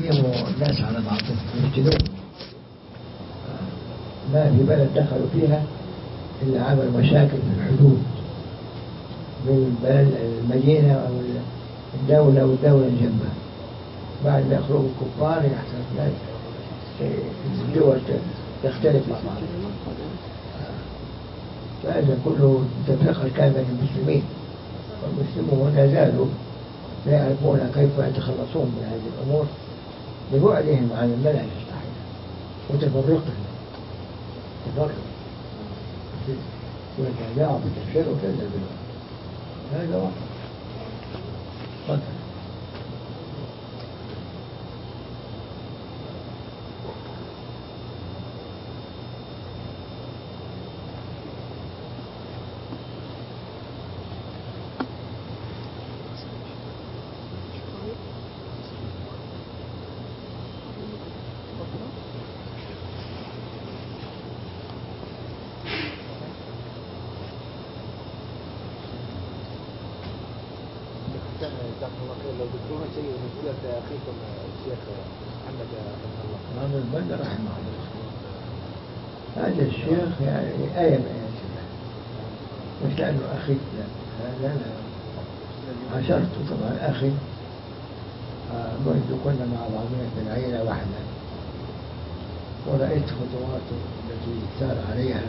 يقيموا الناس على بعضهم. ويفتنون ما في بلد دخلوا فيها إلا عملوا مشاكل في الحدود. بين البلد المدينة أو الدولة والدولة اللي جنبها بعد ما يخرجوا الكفار يحصل الدول تختلف مع بعض. فهذا كله تفرقة كان بين المسلمين. والمسلمون لا زالوا. لا يعرفون كيف يتخلصون من هذه الأمور. ببعدهم عن المنهج الصحيح وتفرقهم تفرق والتداعى بالتفسير وكذا هذا واحد تفضل جزاكم الله خير لو ذكرونا شيء من سيرة أخيكم الشيخ محمد رحمه الله محمد بن رحمه الله هذا الشيخ يعني آية من آيات الله مش لأنه أخي لا هذا لا عاشرته طبعا أخي آه، منذ كنا مع بعضنا في العيلة واحدة ورأيت خطواته التي سار عليها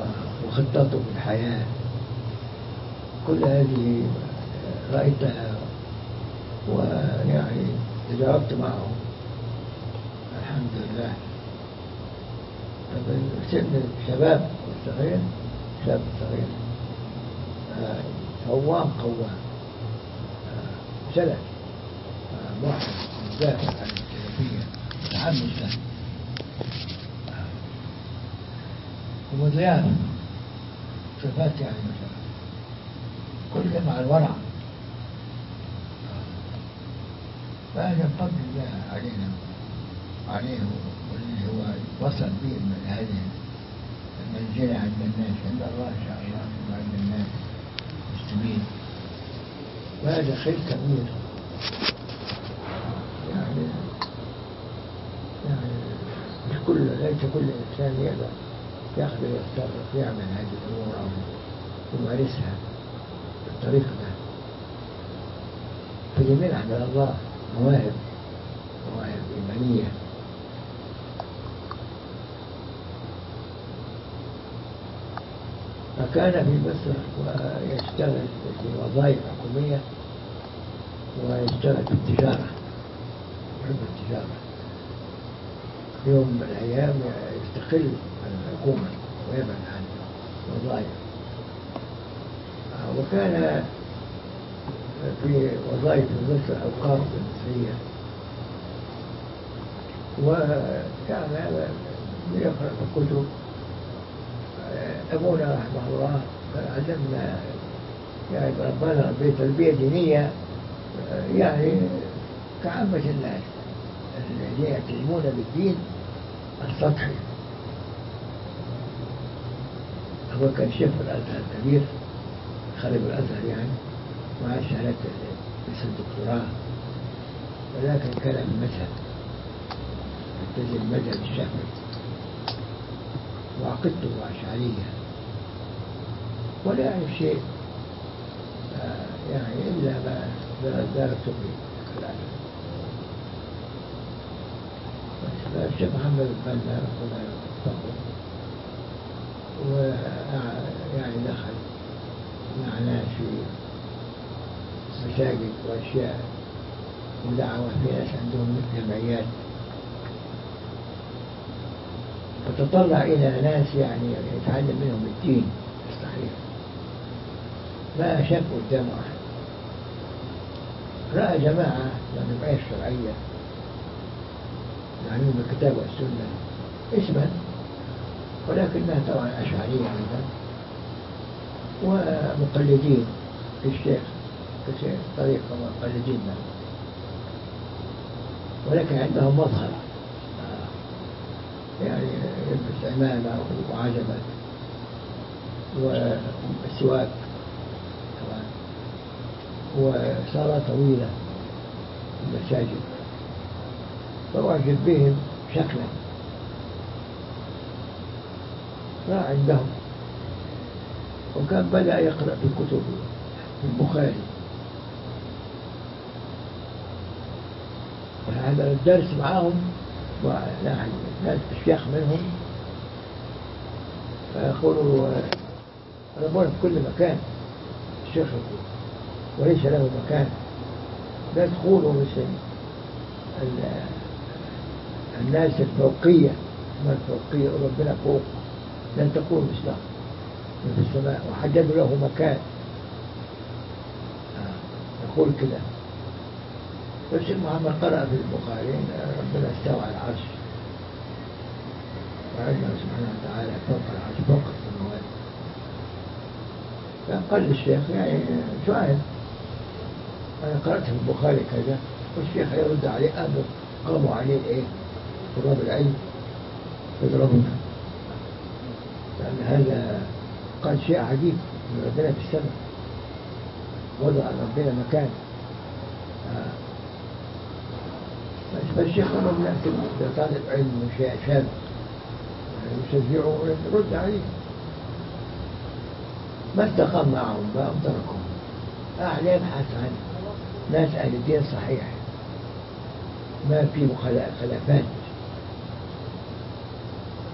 آه، وخطته في الحياة كل هذه رأيتها ويعني تجاوبت معه الحمد لله الشباب الصغير شاب صغير. آه، صوام قوام. آه، سلف. آه، محسن مدافع عن السلفية متحمس له. ومضيان صفات يعني مثلا. كل مع الورع. فهذا بفضل الله علينا عليه والذي هو وصل به من هذه المنزلة عند الناس عند الله إن شاء الله وعند الناس. المسلمين وهذا خير كبير. يعني يعني مش كل ليس كل إنسان يقدر يقدر يتصرف يعمل هذه الأمور أو يمارسها بالطريقة ده فجميل عند الله مواهب مواهب إيمانية. فكان في مصر ويشتغل في وظائف حكومية ويشتغل في التجارة يحب التجارة. يوم من الأيام يستقل عن الحكومة ويبعد عن الوظائف وكان في وظائف مصر أوقاف المصرية وكان يقرأ الكتب. أبونا رحمه الله علمنا يعني ربنا ربي تربية دينية يعني كعامة الناس الذين يعتزمون بالدين السطحي هو كان شيخ الأزهر الكبير خرج الأزهر يعني مع شهادة ليس الدكتوراه. ولكن كان في المذهب يلتزم المذهب الشافعي وعقدته أشعرية ولا يعرف شيء يعني إلا ما في الأزهر الشيخ محمد البنا ربنا يوفقه ويعني دخل معنا في مساجد وأشياء ودعوة في ناس عندهم جمعيات فتطلع إلى ناس يعني يتعلم منهم الدين. الصحيح ما شاف قدامه أحد رأى جماعة من الجمعية الشرعية يعني من الكتاب والسنة. اسما. ولكنها طبعا أشعرية أيضا ومقلدين. للشيخ كثير طريقة مقلدين. ولكن عندهم مظهر. يعني يلبس عمامة وعجبة وسواك طبعا. وصلاة طويلة المساجد. فأعجب بهم شكلا. راح عندهم. وكان بدأ يقرأ في كتب البخاري. هذا الدرس معاهم ناس الشيخ منهم. فيقولوا ربنا في كل مكان الشيخ وليس له مكان. لا تقولوا مثل الناس الفوقية ما الفوقية ربنا فوق. لن تقول مثله في السماء. وحددوا له مكان. يقول كده. بس محمد قرأ في البخاري ربنا استوى على العرش. وعلم سبحانه وتعالى فوق العرش فوق السماوات. فقال للشيخ يعني سؤال. أنا قرأت في البخاري كذا والشيخ يرد عليه أبو قاموا عليه إيه؟ طلاب العلم. يضربونه. لأن هذا قال شيء عجيب؟ من ربنا في السماء. وضع ربنا مكان. آه. فالشيخ عمر بن عبد طالب علم شاب. يشجعه يرد عليه. ما استقام معهم ما تركهم أهل يبحث عن ناس أهل الدين صحيح. ما في خلافات.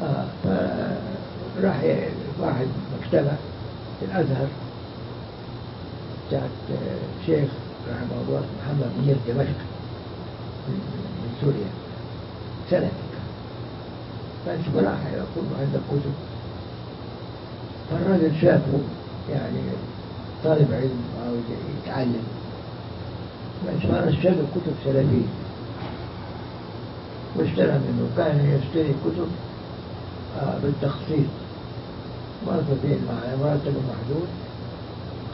آه فراح واحد مكتبة في الأزهر. بتاعت شيخ رحمه الله محمد منير دمشق. من سوريا. سنة. بس راح يقول عندك كتب فالراجل شافه يعني طالب علم عاوز يتعلم. بس ما اشترى كتب سلفية. واشترى منه. كان يشتري كتب آه بالتخصيص. مرتين مع مرتب محدود.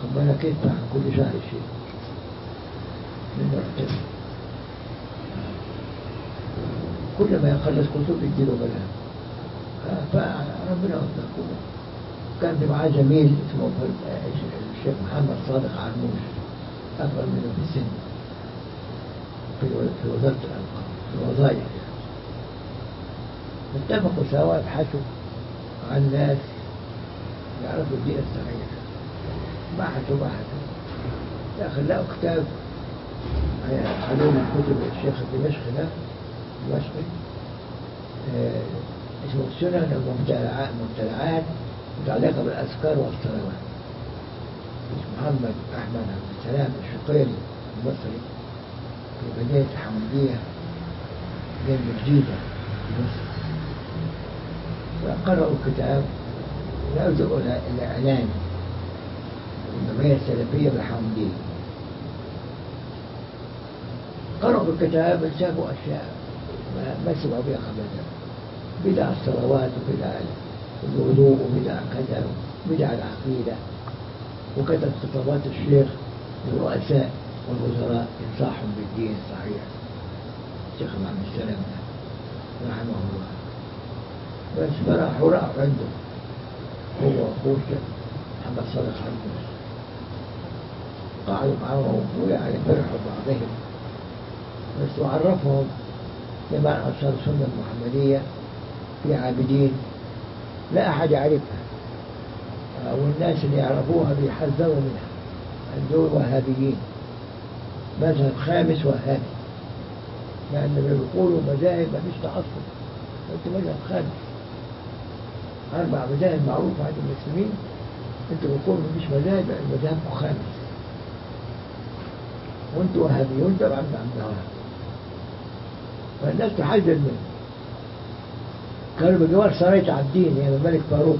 خد بالك يدفع كل شهر شيء. من مرتب كل ما يخلص كتب يديله بلاها فربنا وفقه. كان معاه زميل اسمه الشيخ محمد صادق عرموش أكبر منه في السن. في في وزارة في الوظائف. اتفقوا سوا يبحثوا عن ناس يعرفوا الدين الصحيح بحثوا بحثوا. لكن لقوا كتاب علوم كتب الشيخ الدمشقي ده دمشقي آه اسمه السنن المبتلعات متعلقة بالأذكار والصلوات. محمد أحمد عبد السلام الشقيري المصري في مدينة حمدية جنب جديدة في مصر. فقرأوا الكتاب لجأوا الإعلان الجمعية السلفية بالحمدية. قرأوا الكتاب شافوا أشياء. ما سمعوا بها قبل بدع الصلوات وبدع الوضوء وبدع كذا وبدع العقيدة. وكتب خطابات الشيخ للرؤساء والوزراء ينصحهم بالدين الصحيح. الشيخ محمد السلام رحمه الله. بس فراحوا راحوا عنده. هو الشيخ محمد صالح حموس قعدوا معهم ويعني فرحوا بعضهم. بس وعرفهم. جماعة أنصار السنة المحمدية في عابدين لا أحد يعرفها. والناس اللي يعرفوها بيحذروا منها. دول وهابيين. مذهب خامس وهابي. لأن بيقولوا مذاهب ما فيش تعصب. أنت مذهب خامس. أربع مذاهب معروفة عند المسلمين. أنت بتقول مفيش مذاهب مذهبكم خامس. وأنتوا وهابيون طبعا ما عندها فالناس تحذر منه كانوا بجوار سراية عابدين يعني الملك فاروق.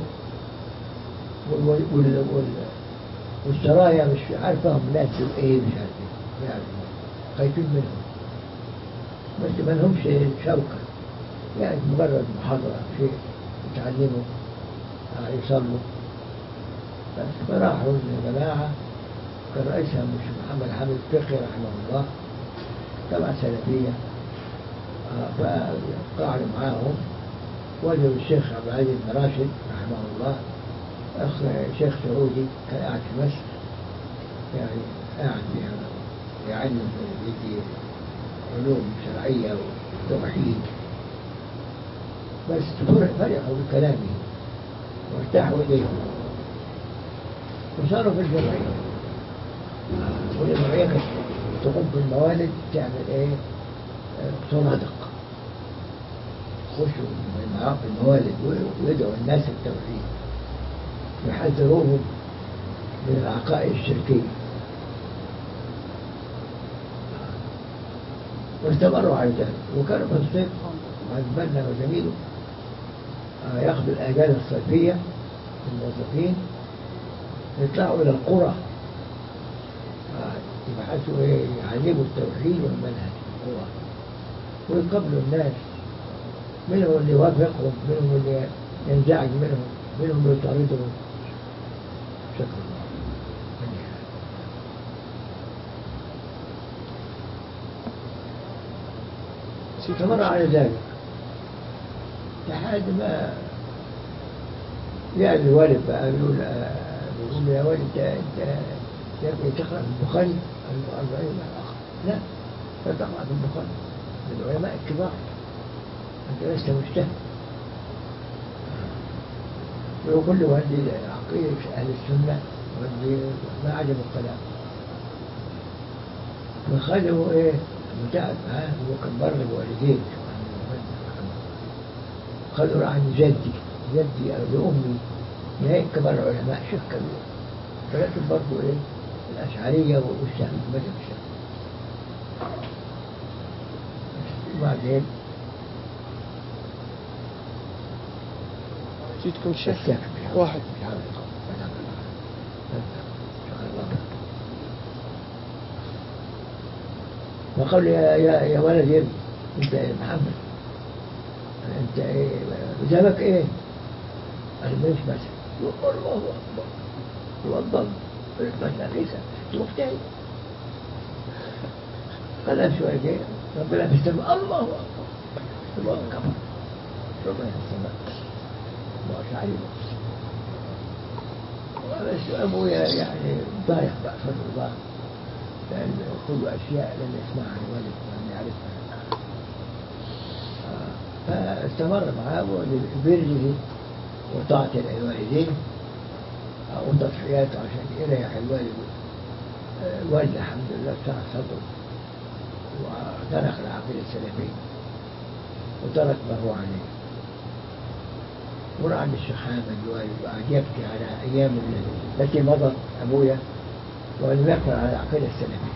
وال وال وال والسرايا مش عارفهم ناس إيه مش عارف إيه. يعني خايفين منهم. بس ما لهمش شوكة. يعني مجرد محاضرة شيء يتعلموا يصلوا. بس فراحوا الجماعة كان رئيسها مش محمد حامد فقي رحمه الله تبع سلفية. فقعدوا معاهم. وجدوا الشيخ عبد العزيز بن راشد رحمه الله أخ شيخ سعودي كان قاعد في مصر. يعني قاعد يعلم يدي علوم شرعية وتوحيد. بس فرحوا بكلامه وارتاحوا إليه. وصاروا في الجمعية. والجمعية تقوم بالموالد تعمل إيه؟ صنادق خشوا معاهم في الموالد ويدعوا الناس التوحيد. يحذروهم من العقائد الشركية. واستمروا على ذلك. وكانوا في الصيف عجبنا وجميله ياخذوا الأجازة الصيفية الموظفين يطلعوا إلى القرى يبحثوا إيه يعلموا التوحيد والمنهج. القرى ويقابلوا الناس. منهم اللي يوافقهم منهم اللي ينزعج منهم منهم اللي يطاردهم. شكرا. استمر على ذلك؟ لحد ما يعني الوالد بقى يقول يقول يا والد انت انت تقرأ في البخاري الأربعين الآخر لا لا تقرا في البخاري من العلماء الكبار. أنت لست مجتهد. وكل ودي عقيدة أهل السنة ما عجب الكلام. فخذوا إيه؟ متعب معاه هو كان بر بوالديه خذوا عن جدي. جدي أو لأمي نهاية كبار العلماء شيخ كبير. فلكن برضه إيه؟ الأشعرية الشافعي وبعدين جيتكم شيخ؟ واحد. وقال يا يا يا ولد يا أنت يا محمد. أنت إيه؟ مذهبك إيه؟ قال مش بس. يقول الله أكبر. يوضب. بس عيسى مجتهد قال شوية كده. ربنا في السماء الله أكبر. الله كفر ربنا في السماء الله عليه بس أبويا يعني بقى فضل الله لأن كل أشياء لم يسمعها الوالد ولم يعرفها. فاستمر معاه بره وطاعة الوالدين وتضحياته عشان يريح الوالد. الوالد الحمد لله شرح صدره وترك العقيدة السلفية وترك ما هو عليه الوالد وقعد يبكي على أيام التي مضت أبويا ولم يقبل على العقيدة السلفية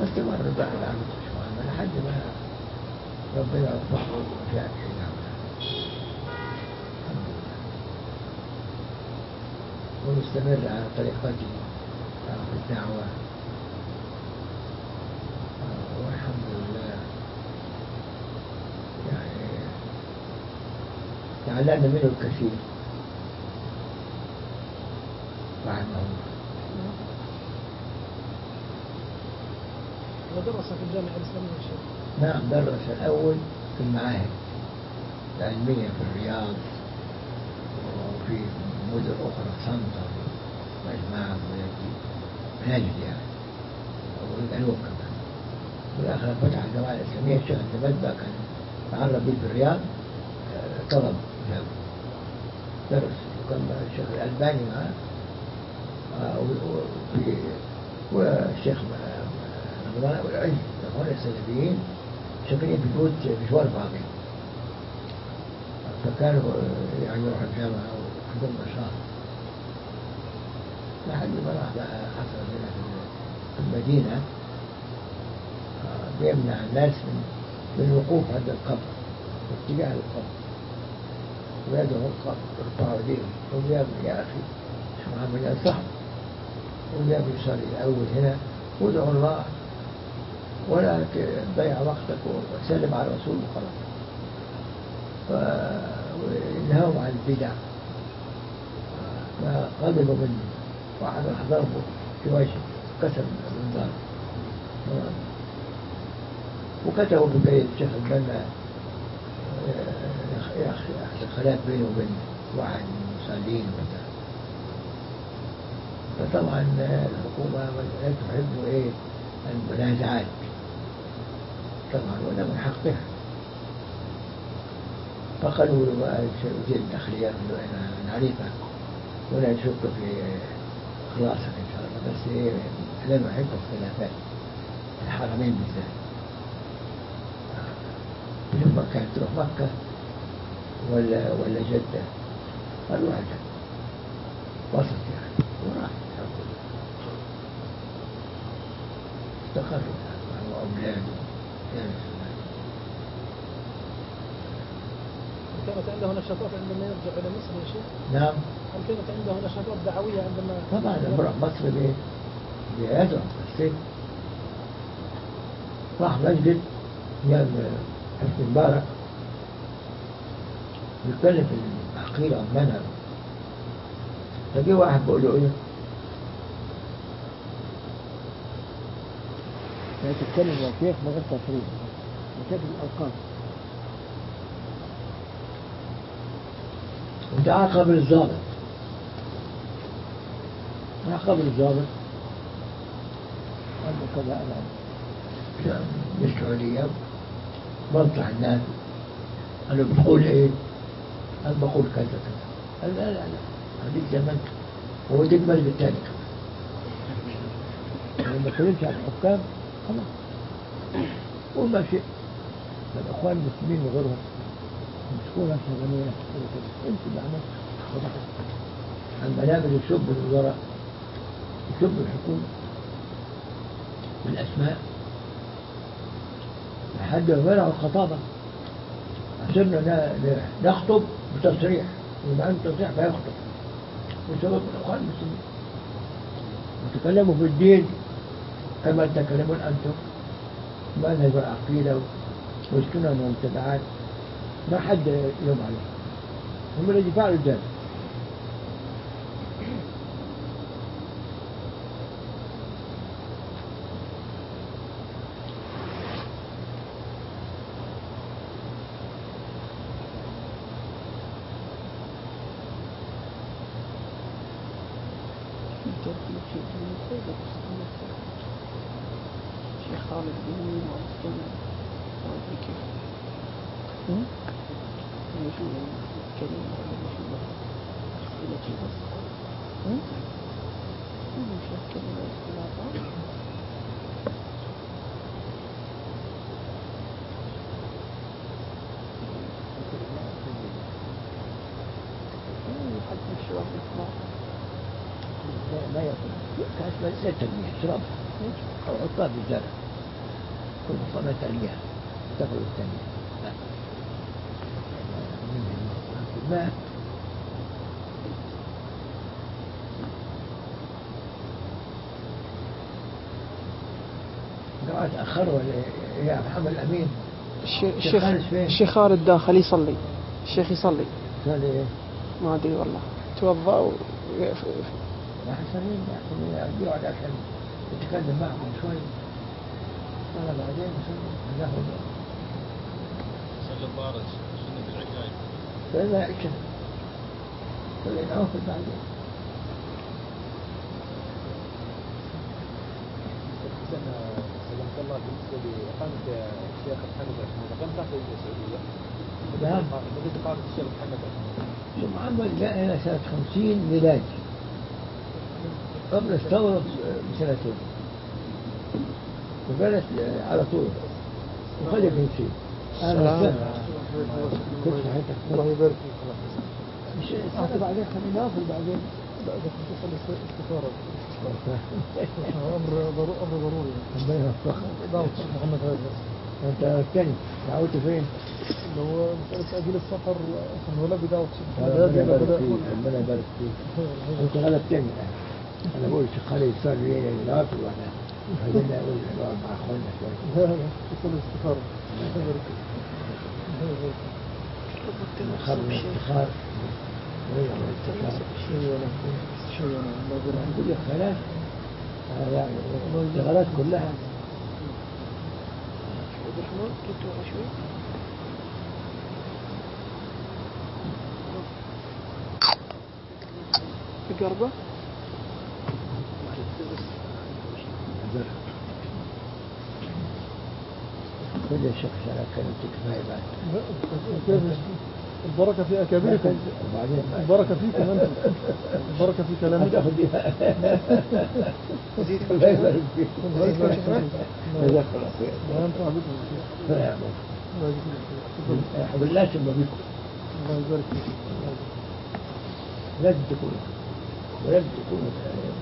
واستمر بقى العبد الشيخ لحد ما ربنا وفقه وجاء إلى ومستمر على طريقته في الدعوة والحمد لله يعني تعلمنا منه الكثير. رحمه الله ودرس في الجامعة الإسلامية يا شيخ؟ نعم درس الأول في المعاهد. العلمية في الرياض وفي مدن أخرى سنطر وإجماع نجد يعني. والجنوب كمان والآخر فتح الجامعة الإسلامية الشيخ التبدع كان تعرض به في الرياض آه، طلب. درس وكان الشيخ الألباني وفي والشيخ رمضان والعلم الأخوان السلفيين ساكنين في بيوت بجوار بعضهم فكانوا آه، يعني يروحوا الجامعة وعندهم نشاط لحد ما راح حصل في- المدينة. آه، بيمنع الناس من من الوقوف عند القبر واتجاه القبر. ويدعو القبر يرفعوا ايديهم يقول يا ابني يا أخي شو يا صاحبي؟ يقول يا ابني صلي الأول هنا. وادعو الله ولا تضيع وقتك وسلم على الرسول وخلاص. فنهاهم عن البدع. فغضبوا منه واحد راح ضربه في وجهه. كسر المنظار وكتبوا في الشيخ البنا يا أخي أخي خلاف بينه وبين واحد من المصلين وبتاع فطبعا الحكومة لا تحب إيه؟ المنازعات طبعا ولا من حقها فقالوا له بقى وزير الداخلية قال له أنا نعرفك ولا نشك في إخلاصك إن شاء الله. بس إيه؟ لا نحب الخلافات. في الحرمين بالذات. لما كانت تروح مكة ولا ولا جدة. روح جدة وسط يعني وراح الحمد لله. استقر مع أولاده كانت عنده نشاطات عندما يرجع إلى مصر يا شيخ؟ نعم. هل كانت عنده نشاطات دعوية عندما طبعا راح مصر بإيه؟ بيدعو السجن راح مسجد. أيام حسني مبارك. في العقيدة والمنهج فجه واحد بيقول له إيه؟ لا تتكلم يا شيخ من غير تصريح مشاكل الأوقاف ودعا قبر الضابط. راح قبر الضابط. قال له كذا أنا. من السعودية بنصح الناس. له بتقول إيه؟ قال بقول كذا كذا؟ قال لا لا لا. هذيك زمان. هو دي المسجد الثاني كمان لما اتكلمت عن الحكام خلاص. قول ما شئت. الإخوان المسلمين وغيرهم مسكونا شغالين انت اللي عملت المنابر يسب الوزراء يسب الحكومة. بالأسماء. لحد ما منعوا الخطابة عشان نخطب بتصريح ويبقى عنده تصريح فيخطب بسبب الإخوان المسلمين. وتكلموا في الدين كما تكلمون أنتم. منهج العقيدة؟ والسنن والمتبعات ما حد يوم عليه. هم اللي فعلوا ذلك شيخ خالد بن والسنة وأدري كيف يشوف الكلمة ولا يشوف أسئلة بس يشوف كلمة اختلافات يحب الشباب الإطلاق لا ما يكون كاس لا تنمية. اشرب أو حطها بالزرع كل مصنع ترميها الثانية لا. الماء قاعد ولا يا محمد الأمين؟ الشيخ الشيخ خالد داخل يصلي. الشيخ يصلي. قال إيه؟ ما أدري والله. توضأ و... ما حسنين يعني يقعد عشان يتكلم معكم شوي. قال بعدين ناخذ صلى الضارج سنة العجائب فإذا عشنا خلينا ناخذ بعدين. سنة سلمت الله بالنسبة لإقامة الشيخ محمد رحمه الله. كم في السعودية؟ نعم. مدة إقامة الشيخ محمد رحمه الله. محمد جاء هنا سنة 50 ميلادي. قبل استغرب بسنتين وجلس على طول وخد الجنسية أنا سلام. وسهلا. كنت في حياتك. الله يبارك فيك. مش استنى بعدين خلينا ناخذ بعدين. ده خصوصا الاستخارة أمر ضروري أمر ضروري. ربنا يوفقك. الشيخ محمد هذا. أنت الثاني دعوته فين؟ اللي هو مسألة تأجيل السفر عشان ولا بدعوة. الشيخ محمد ربنا يبارك فيك. ربنا يبارك فيك. أنت غلبتني أنا بقول الشيخ خالد يصلي لي نافل وأنا خلينا أقول نقعد مع أخواننا شوي. لا لا خصوصا الاستخارة الله يبارك فيك الله يبارك فيك خرج الافتخار ويوم الافتخار شيء ولا شيء ولا الله يبارك نقول لك خلاص آه يعني الاشتغالات كلها عبد الرحمن كنت ورا شوي في قربة كل الشيخ سنة كانت كفاية بعد لا، البركة في أكابركم وبعدين البركة فيكم أنتم البركة في كلامكم يبارك فيك الله يبارك فيك. الله ينفع بكم يا أبو. الله لازم بكم الله يبارك فيك لازم تكونوا ولازم تكونوا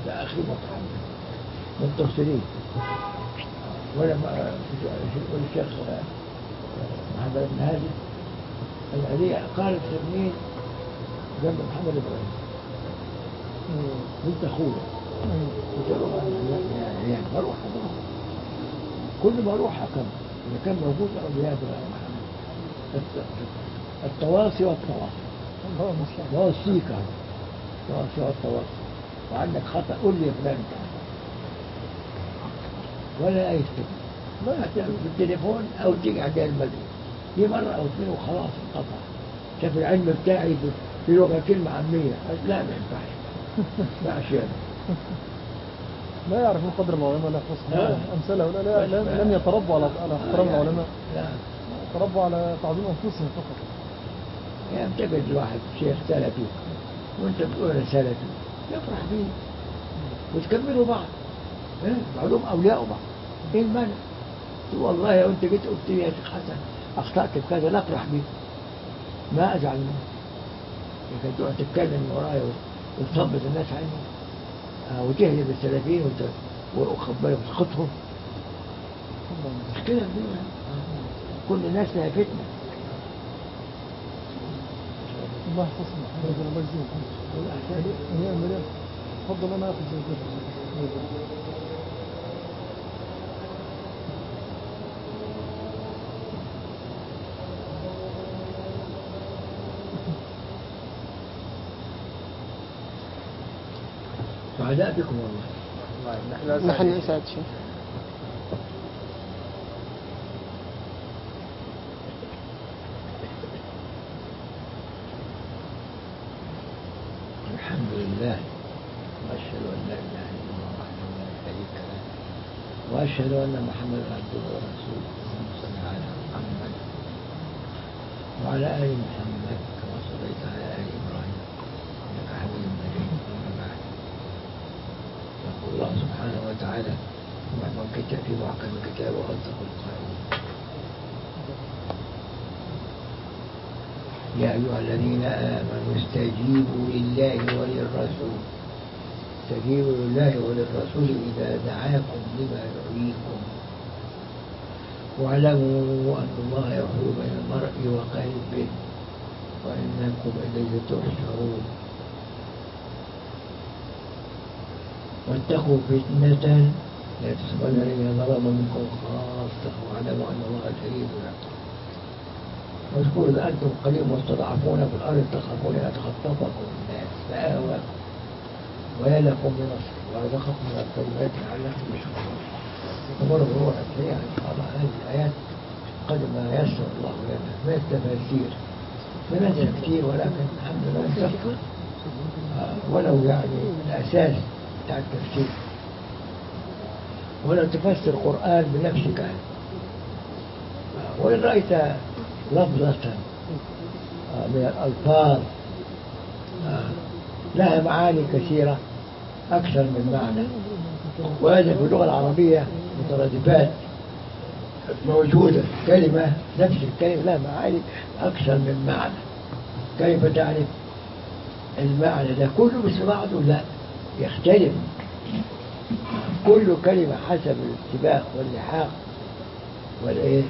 تأخير محمد متصلين ولما يقول الشيخ محمد بن هادي العلي قال تلميذ جنب محمد إبراهيم. بنت أخوه. قلت له أنا- يعني بروح. كل ما أروح أكمل. إذا كان موجود محمد الت- التواصي والتواصي. الله المستعان وأوصيك التواصي والتواصي. وعندك خطأ قول لي يا فلان كذا. ولا أي كلمة ما تعمل في التليفون أو عند المدرسة. دي مرة أو اثنين وخلاص انقطع. شاف العلم بتاعي في- في لغة كلمة عامية. لا ما ينفعش. ما يعني. لا يعرفون قدر العلماء لا يخصهم آه. أمثال هؤلاء لا- لم لم يتربوا على على احترام العلماء. لا. تربوا على تعظيم أنفسهم فقط. يعني تجد واحد شيخ سلفي. وانت بتقول سلفي. يفرح بيه. وتكملوا بعض؟ بعضهم اولياء بعض إيه المانع؟ والله لو أنت جيت قلت لي يا شيخ حسن أخطأت في كذا لا افرح بيه ما أزعل منه لكن تقعد تتكلم ورايا وتثبت الناس عني آه، وتهلب السلفيين وت- وخد بالك وتسقطهم مشكلة كبيرة. كل الناس لها فتنة. الله يحفظهم ربنا الله تفضل أنا آخذ زي كده سعداء بكم والله. نحن نسعد شيخ. الحمد لله. وأشهد أن لا إله إلا الله وحده لا شريك له. وأشهد أن محمدا عبده ورسوله اللهم صل على محمد وعلى آل محمد كما صليت على آل إبراهيم إنك حميد مجيد أما بعد يقول الله سبحانه وتعالى ومن كتاب في محكم الكتاب وأصدق القائلين يا أيها الذين آمنوا استجيبوا لله وللرسول. استجيبوا لله وللرسول إذا دعاكم لما يحييكم واعلموا أن الله يحول بين المرء وقلبه وإنكم إليه تحشرون. واتقوا فتنة لا تصيبن الذين ظلموا منكم خاصة واعلموا أن الله شديد العقاب. واذكروا إذا أنتم قليل مستضعفون في الأرض تخافون أن يتخطفكم الناس. فآواكم ويلكم بنصر ورزقكم من الطيبات لعلكم تشكرون. ومر بروح السريع إن شاء الله هذه الآيات قد ما يسر الله لنا. من التفاسير؟ بنزل كثير ولكن الحمد لله ولو يعني الأساس بتاع التفسير. ولو تفسر القرآن بنفسك وإن رأيت لفظة آه، من الألفاظ. آه، لها معاني كثيرة أكثر من معنى. وهذا في اللغة العربية مترادفات. موجودة كلمة نفس الكلمة لها معاني أكثر من معنى. كيف تعرف المعنى ده؟ كله مثل بعضه لا يختلف. كل كلمة حسب السباق واللحاق والإيه؟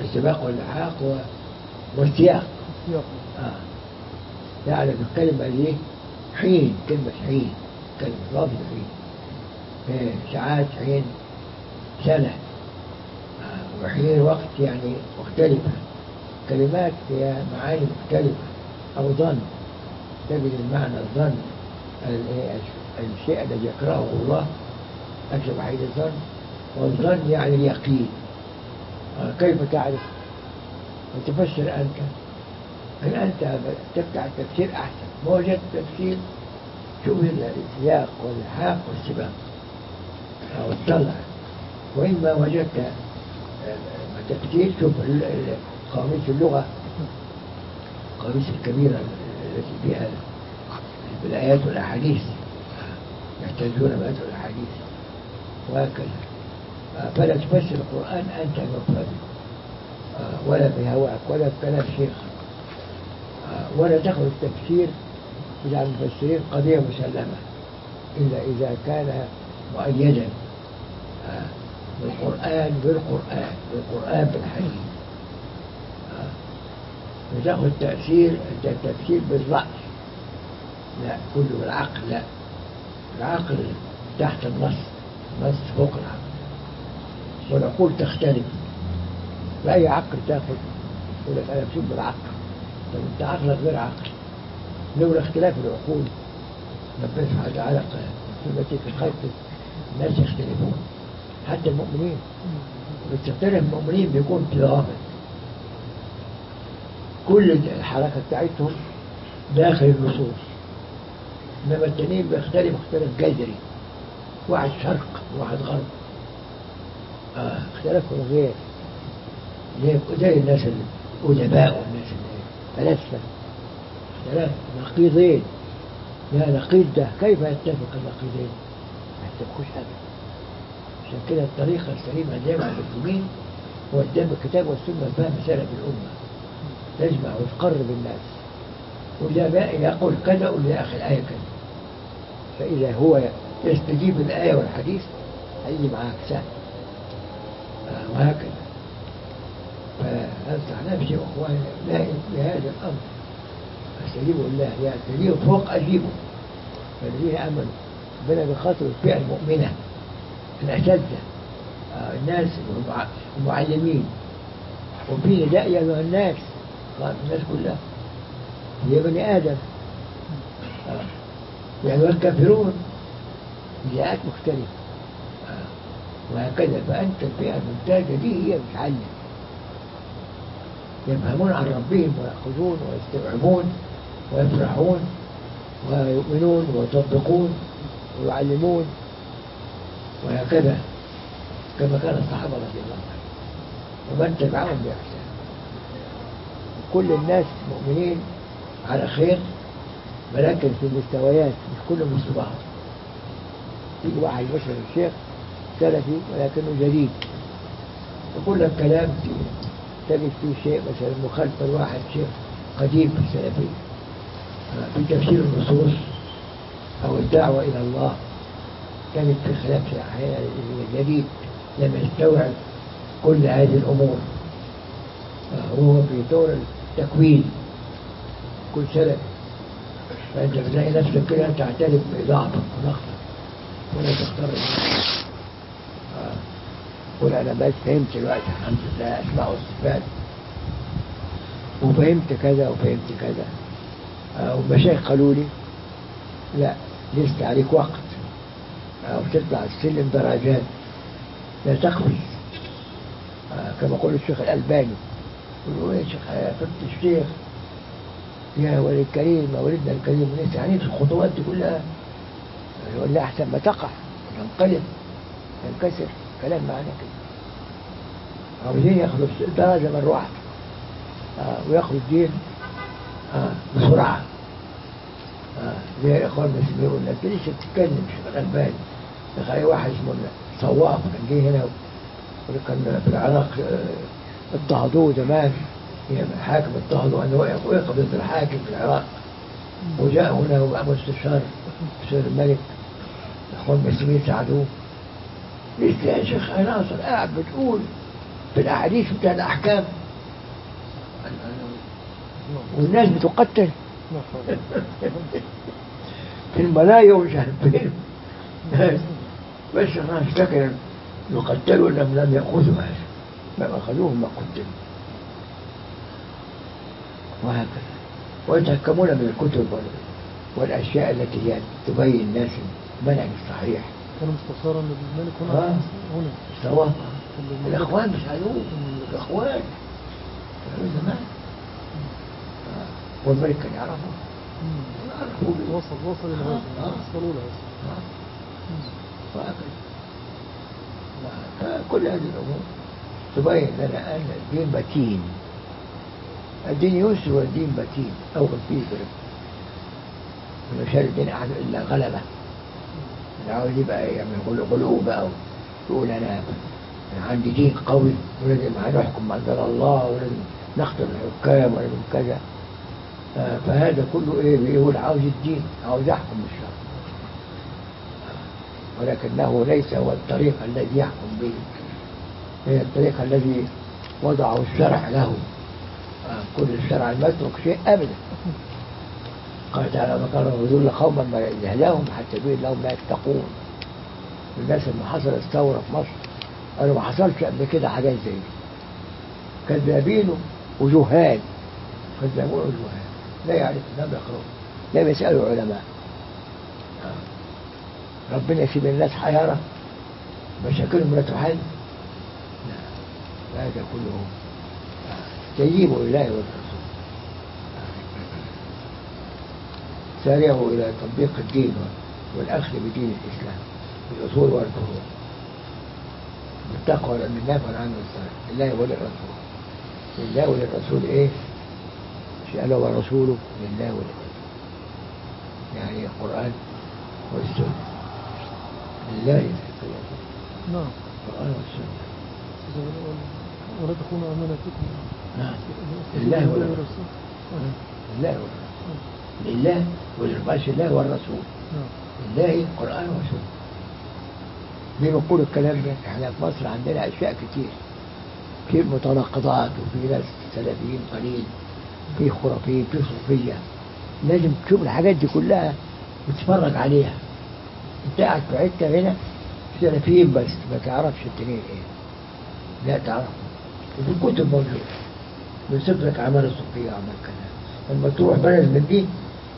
السباق واللحاق والسياق. سياق آه. يعرف الكلمة دي حين كلمة حين كلمة لفظ حين إيه، ساعات حين سنة. آه، وحين وقت يعني مختلفة. كلمات فيها معاني مختلفة. أو ظن. تجد المعنى الظن. ال- الشيء الذي يكرهه الله. أكثر وحيد الظن. والظن يعني اليقين. كيف تعرف؟ وتفسر أنت. هل أنت تفتح التفسير أحسن. ما وجدت تفسير شوف السياق واللحاق والسباق؟ أو تطلع وإما وجدت التفسير شوف قواميس اللغة. القواميس الكبيرة التي فيها بالآيات والأحاديث. يحتاجون بآيات والأحاديث. وهكذا. فلا تفسر القرآن أنت مفرد. آه، ولا بهواك ولا بكلام شيخ. آه، ولا تأخذ التفسير بتاع المفسرين قضية مسلمة. إلا إذا كان مؤيدا. آه، بالقرآن بالقرآن بالقرآن بالحديث. وتأخذ تأثير التفسير بالرأي لا كله بالعقل لا. العقل تحت النص النص فوق العقل. والعقول تختلف. فأي عقل تأخذ. يقول لك أنا بشوف بالعقل. طب أنت عقلك غير عقل. لولا اختلاف العقول. ربنا سبحانه وتعالى في الخلق. الناس يختلفون. حتى المؤمنين. بس يختلف المؤمنين بيكون ضابط كل الحركة بتاعتهم داخل النصوص. إنما التانيين بيختلف اختلاف جذري. واحد شرق وواحد غرب. اختلافهم غير؟ زي الناس الأدباء والناس الفلاسفة اختلاف نقيضين. لا نقيض ده كيف يتفق النقيضين؟ ما يتفقوش أبدا عشان كده الطريقة السليمة لجمع المسلمين هو قدام الكتاب والسنة فهم سلف الأمة. تجمع وتقرب الناس. وإذا يقول كذا قل يا أخي الآية كذا. فإذا هو يستجيب الآية والحديث هيجي معاك سهل. وهكذا. فأنصح نفسي وإخواني لا بهذا الأمر. استجيبوا لله يعني استجيبوا فوق أجيبوا فالذين آمنوا. ربنا بخاطر الفئة المؤمنة الأساتذة آه، الناس المعلمين. وفي نداء يا أيها الناس قال الناس كلها هي بني آدم آه، يعني والكافرون نداءات مختلفة. وهكذا. فأنت الفئة الممتازة دي هي بتعلم يفهمون عن ربهم ويأخذون ويستوعبون ويفرحون ويؤمنون ويطبقون ويعلمون وهكذا كما كان الصحابة رضي الله عنهم. ومن تبعهم بإحسان. كل الناس مؤمنين على خير ولكن في المستويات مش كلهم مثل بعض يجي واحد مثلا الشيخ سلفي ولكنه جديد. يقول لك كلام تجد فيه شيء مثلا مخالفة لواحد شيخ قديم في السلفية آه، في تفسير النصوص أو الدعوة إلى الله. كانت في خلاف أحيانا جديد لم يستوعب كل هذه الأمور. آه، وهو في دور التكوين. كل سلف فأنت بتلاقي نفسك كده تعترف بضعفك ونقصك. ولا تختار آه. قول أنا بس فهمت الوقت الحمد لله أسماء والصفات وفهمت كذا وفهمت كذا. آه، والمشايخ قالوا لي لا لسه عليك وقت. آه، وتطلع السلم درجات. لا تقفز آه، كما يقول الشيخ الألباني. يقولوا يا شيخ يا فضل الشيخ. يا ولد الكريم يا ولدنا الكريم يعني في الخطوات دي كلها. يقول لا أحسن ما تقع تنقلب تنكسر كلام معنى كده. عاوزين ياخدوا درجة مرة واحدة آه وياخدوا الدين آه بسرعة. آه زي الإخوان المسلمين يقول لك ليش بتتكلم؟ مش غلبان. تخيل واحد اسمه صواف كان جه هنا وكان في العراق آه، اضطهدوه زمان. يعني الحاكم اضطهدوا أنه وقف ضد الحاكم في العراق. وجاء هنا وبقى مستشار سير الملك. الاخوان المسلمين ساعدوه. ليش يا شيخ ناصر قاعد بتقول في الأحاديث بتاع الأحكام. والناس بتقتل. في الملايا ومش عارف فين بس الناس فاكر يقتلوا لم لم يأخذوا. هذا ما أخذوهم ما قتلوا. وهكذا. ويتهكمون من الكتب وال- والأشياء التي هي تبين الناس المنهج الصحيح. كان مستشارا للملك هنا آه. هنا. سواء كان للملك. الإخوان بيسألوه الإخوان. كانوا زمان. آه. والملك كان يعرفه. وصل وصل إلى هذا. آه. وصلوا له آه. فكل هذه الأمور. تبين لنا أن الدين متين الدين يسر والدين متين أو فيه برد من شر الدين أحد إلا غلبة. اللي عاوز يبقى يعمل غلو بقى ويقول أنا أنا عندي دين قوي ولازم هنحكم أنزل الله ولازم نختار الحكام ولازم كذا. آه، فهذا كله إيه؟ بيقول عاوز الدين؟ عاوز يحكم بالشرع ولكنه ليس هو الطريق الذي يحكم به. هي الطريق الذي وضعه الشرع له. آه، كل الشرع المترك شيء أبدا. قال تعالى ما كان يذل قوما ما يهداهم حتى يبين لهم لا يتقون. الناس لما حصلت ثورة في مصر قالوا ما حصلش قبل كده حاجات زي دي. كذابين وجهال. كذابون وجهال. لا يعرف لا بيقرأوا لا بيسألوا علماء آه. ربنا يسيب الناس حيارة مشاكلهم لا تحل. لا هذا كله. آه. استجيبوا لله والرسول آه. سارعوا إلى تطبيق الدين والأخذ بدين الإسلام بالأصول والفروع بالتقوى والعلم النافع والعمل الصالح لله وللرسول. لله وللرسول إيه؟ شاء الله ورسوله لله وللرسول. يعني القرآن والسنة. لله وللرسول نعم. القرآن والسنة. ولا تكونوا أمانتكم نعم. لله وللرسول. والرسول. لله والرسول لله وللرسول الله والرسول. نعم. لله القرآن والسنة. ليه بنقول الكلام ده؟ إحنا في مصر عندنا أشياء كتير. في متناقضات وفي ناس سلفيين قليل. في خرافيين في صوفية. لازم تشوف الحاجات دي كلها وتتفرج عليها. أنت قاعد في حتة هنا سلفيين بس ما تعرفش التانيين إيه. لا تعرف وفي الكتب موجودة. بيوصف لك أعمال الصوفية وأعمال كذا. لما تروح بلد من دي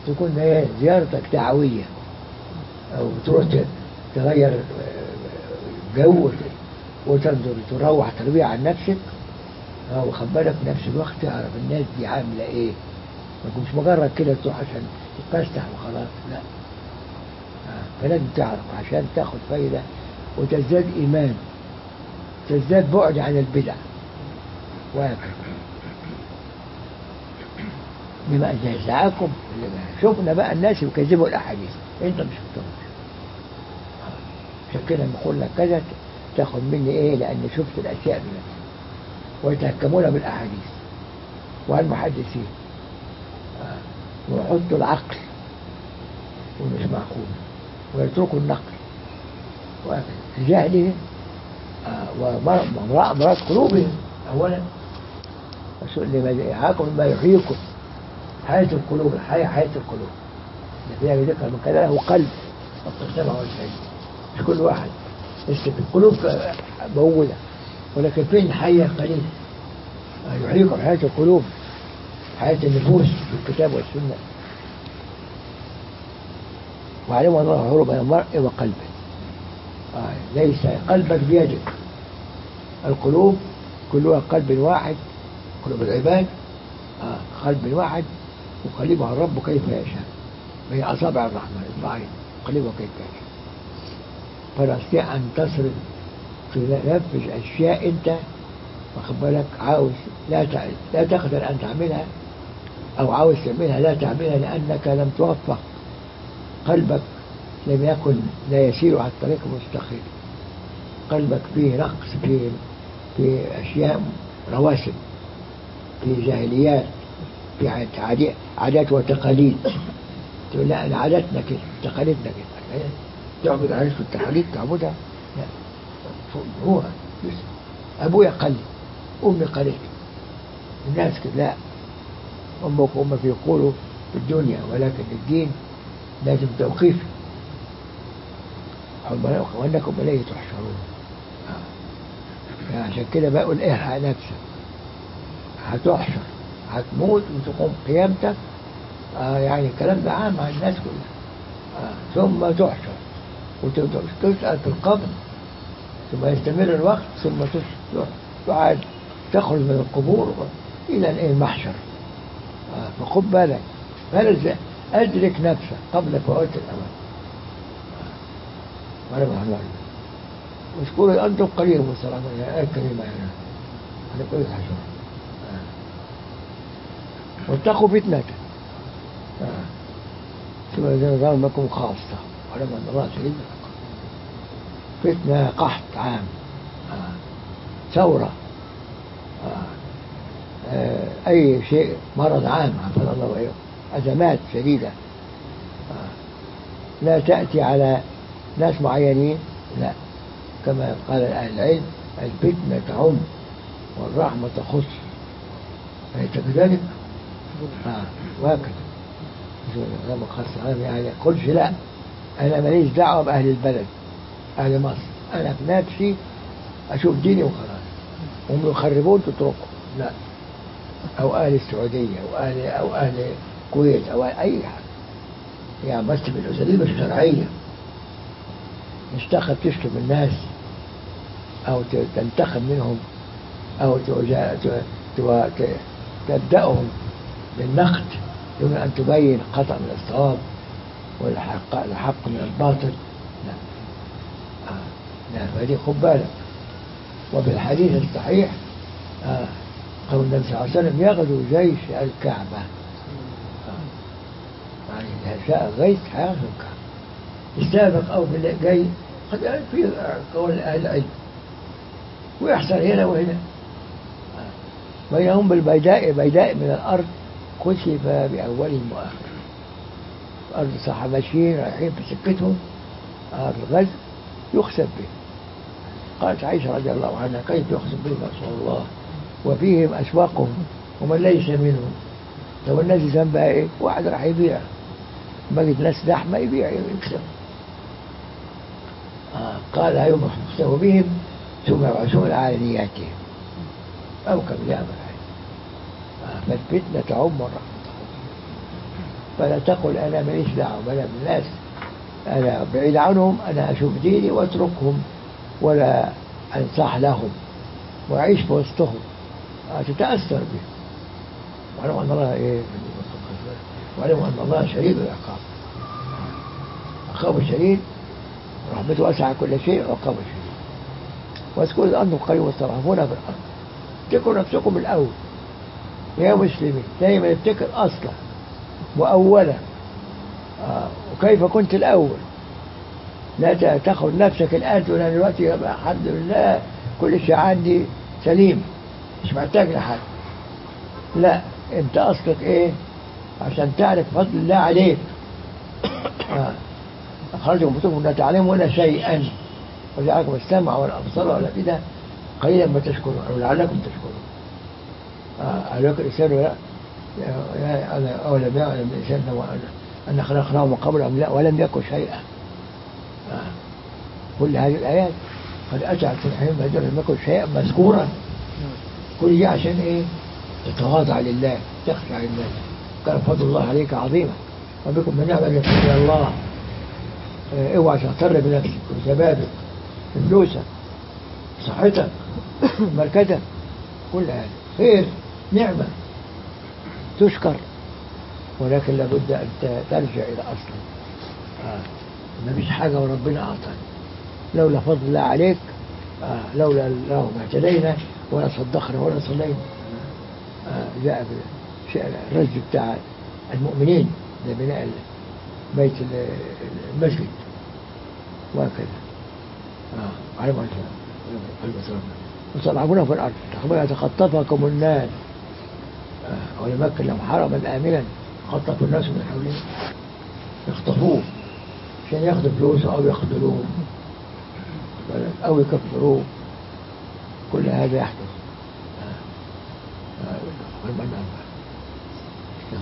تكون إيه زيارتك دعوية. أو تروح تغير آه، جو وتنظر تروح تربية عن نفسك. أو خد بالك نفس الوقت تعرف الناس دي عاملة إيه. ما تكونش مجرد كده تروح عشان تتفسح وخلاص لا. آه، فلازم تعرف عشان تاخد فايدة وتزداد إيمان تزداد بعد عن البدع. وهكذا بما جزاكم شفنا بقى الناس يكذبوا الأحاديث. أنت مش شفتهمش عشان كده لما أقول لك كذا تاخد مني إيه؟ لأن شفت الأشياء بنفسي ويتهكمون بالأحاديث. والمحدثين. ويحطوا العقل. ومش معقول. ويتركوا النقل. وهكذا جهلهم. آه. وأمراض قلوبهم. أولا. رسول لما يعاكم ما يحييكم. حياة القلوب الحياة حياة القلوب. اللي فيها ذكر من كذا له قلب. السمع والعين مش كل واحد. في القلوب موجودة ولكن فين حية قليل. يحييكم حياة القلوب. حياة النفوس بالكتاب والسنة. وعلم الله حروب بين المرء وقلبه. آه ليس قلبك بيدك. القلوب كلها قلب واحد. قلوب العباد. آه قلب واحد. وقلبها الرب كيف يشاء. وهي أصابع الرحمن. إصبعين قلبها كيف يشاء. فلا تستطيع أن تصرف تنفذ أشياء أنت واخد بالك عاوز لا. لا تقدر أن تعملها أو عاوز تعملها لا تعملها لأنك لم توفق قلبك لم يكن لا يسير على الطريق المستقيم. قلبك فيه نقص في في أشياء رواسب في جاهليات. في عادات عادات وتقاليد. تقول لا عاداتنا كده تقاليدنا كده تعبد عادات والتقاليد تعبدها. لا. هو أبويا قلد أمي قلد الناس كده لا. أمك وأمك يقولوا في الدنيا ولكن الدين لازم توقيف. وأنكم إليه تحشرون. يعني عشان كده بقول إيه نفسك هتحشر. هتموت وتقوم قيامتك. آه يعني الكلام ده عام على الناس كلها. آه ثم تحشر وتسأل في القبر ثم يستمر الوقت ثم تعاد تخرج من القبور إلى المحشر. آه فخد بالك. فلز أدرك نفسك قبل فوات الأوان آه. الله واشكروا أنتم قليل صلاة الآية الكريمة هنا لكل حسنة آه. واتقوا فتنة. ثم ظلموا منكم خاصة ولما الله شديد. فتنة قحط عام. ثورة. أي شيء مرض عام عافانا الله وإياكم أزمات شديدة. لا تأتي على ناس معينين لا كما قال أهل العلم الفتنة تعم والرحمة تخص أليس كذلك؟ وهكذا. لما خص عام يعني قلش لا. أنا ماليش دعوة بأهل البلد أهل مصر. أنا في نفسي أشوف ديني وخلاص. هم يخربون تتركهم. لا. أو أهل السعودية أو أهل أو أهل الكويت أو أي حاجة. يعني بس بالأساليب الشرعية. مش تاخد تشتم الناس أو ت- تنتقم منهم أو تبدأهم. بالنقد دون أن تبين خطأ من الصواب والحق الحق من الباطل لا آه. لا فدي خد بالك وبالحديث الصحيح آه. قول النبي صلى الله عليه وسلم يغزو جيش الكعبة آه. يعني إذا شاء غيث حيغزو الكعبة يسابق أو في جاي قد في قول أهل العلم ويحصل هنا وهنا آه. بينهم بالبيداء بيداء من الأرض كشف بأولهم وآخرهم الأرض صح ماشيين رايحين في سكتهم أرض الغزو يخسف به. قالت عائشة رضي الله عنها كيف يخسف بهم رسول الله؟ وفيهم أسواقهم ومن ليس منهم. لو الناس ذنبها إيه؟ واحد راح يبيع. بقت ناس لحمة يبيع يكسب آه قال يوم يخسف بهم ثم يبعثون على نياتهم. أو كم يعمل فالفتنة تعم الرحمة فلا تقل أنا ماليش دعوة. ولا بالناس. أنا بعيد عنهم أنا أشوف ديني وأتركهم ولا أنصح لهم. وأعيش في وسطهم تتأثر بهم. واعلموا أن الله إيه؟ واعلموا أن الله شديد العقاب. عقابه شديد. رحمته واسعة كل شيء وعقابه شديد. واذكروا أنتم قريبا ترهبون في الأرض. افتكروا نفسكم الأول. يا مسلمين دايما أفتكر أصلا وأولا. آه. وكيف كنت الأول؟ لا ت- تأخذ نفسك الآن تقول أنا دلوقتي الحمد لله كل شيء عندي سليم مش محتاج لحد. لا أنت أصلك إيه؟ عشان تعرف فضل الله عليك. آه. أخرجكم بطوكم لا تعلمون شيئا. وجعلكم السمع والأبصار والأفئدة قليلا ما تشكرون أو لعلكم تشكرون. الإنسان لا يا- يا- أنا أولم يعلم الإنسان أن- أن خلقناه من قبل أم لا ولم يكن شيئا. آه. كل هذه الآيات قد أتت في الحين بدل لم يكن شيئا مذكورا. كل دي عشان إيه؟ تتواضع لله تخشع لله كان فضل الله عليك عظيما. وبكم من نعمة من الله. آه، اوعى تغتر بنفسك وشبابك فلوسك صحتك مركزك كل هذا خير. نعمة تشكر ولكن لابد أن ترجع إلى أصلك آه. ما فيش حاجة وربنا أعطاك لولا فضل الله عليك آه. لولا الله ما اهتدينا ولا صدقنا ولا صلينا آه. جاء في شيء- الرج بتاع المؤمنين لبناء بيت ال- المسجد وهكذا آه. على ما وتلعبون في الأرض يتخطفكم الناس ولمكن لهم حرما آمنا. خطف الناس من حولهم. يخطفوه عشان ياخذوا فلوسه أو يخذلوه أو يكفروه كل هذا يحدث.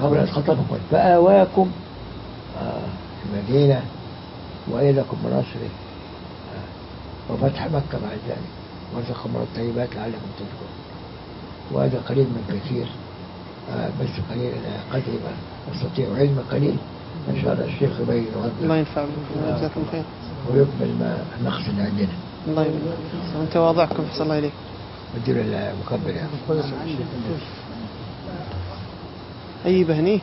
قبل أن خطفكم فآواكم. في المدينة وأيدكم بنصره. وفتح مكة بعد ذلك. ورزقكم من الطيبات لعلكم تشكرون وهذا قليل من كثير. بس قليل أنا قد ما أستطيع علم قليل. إن شاء الله الشيخ يبين الله ينفع بكم جزاكم خير. ويكمل ما النقص اللي عندنا. الله يبارك من تواضعكم حسن الله إليك ودير المكبر يعني. أي بهنيه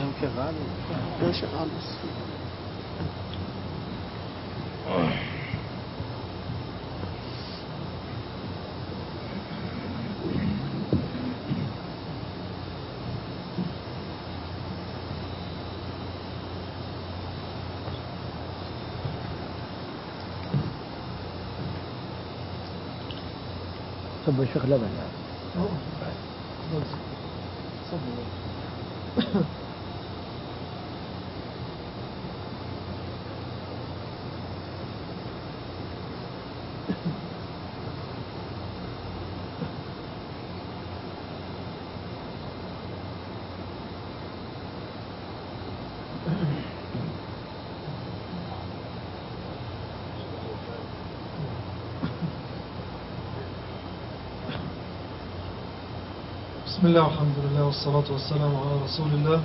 يوم شغال ما شاء الله. صب الشيخ لبن. بسم الله والحمد لله والصلاة والسلام على رسول الله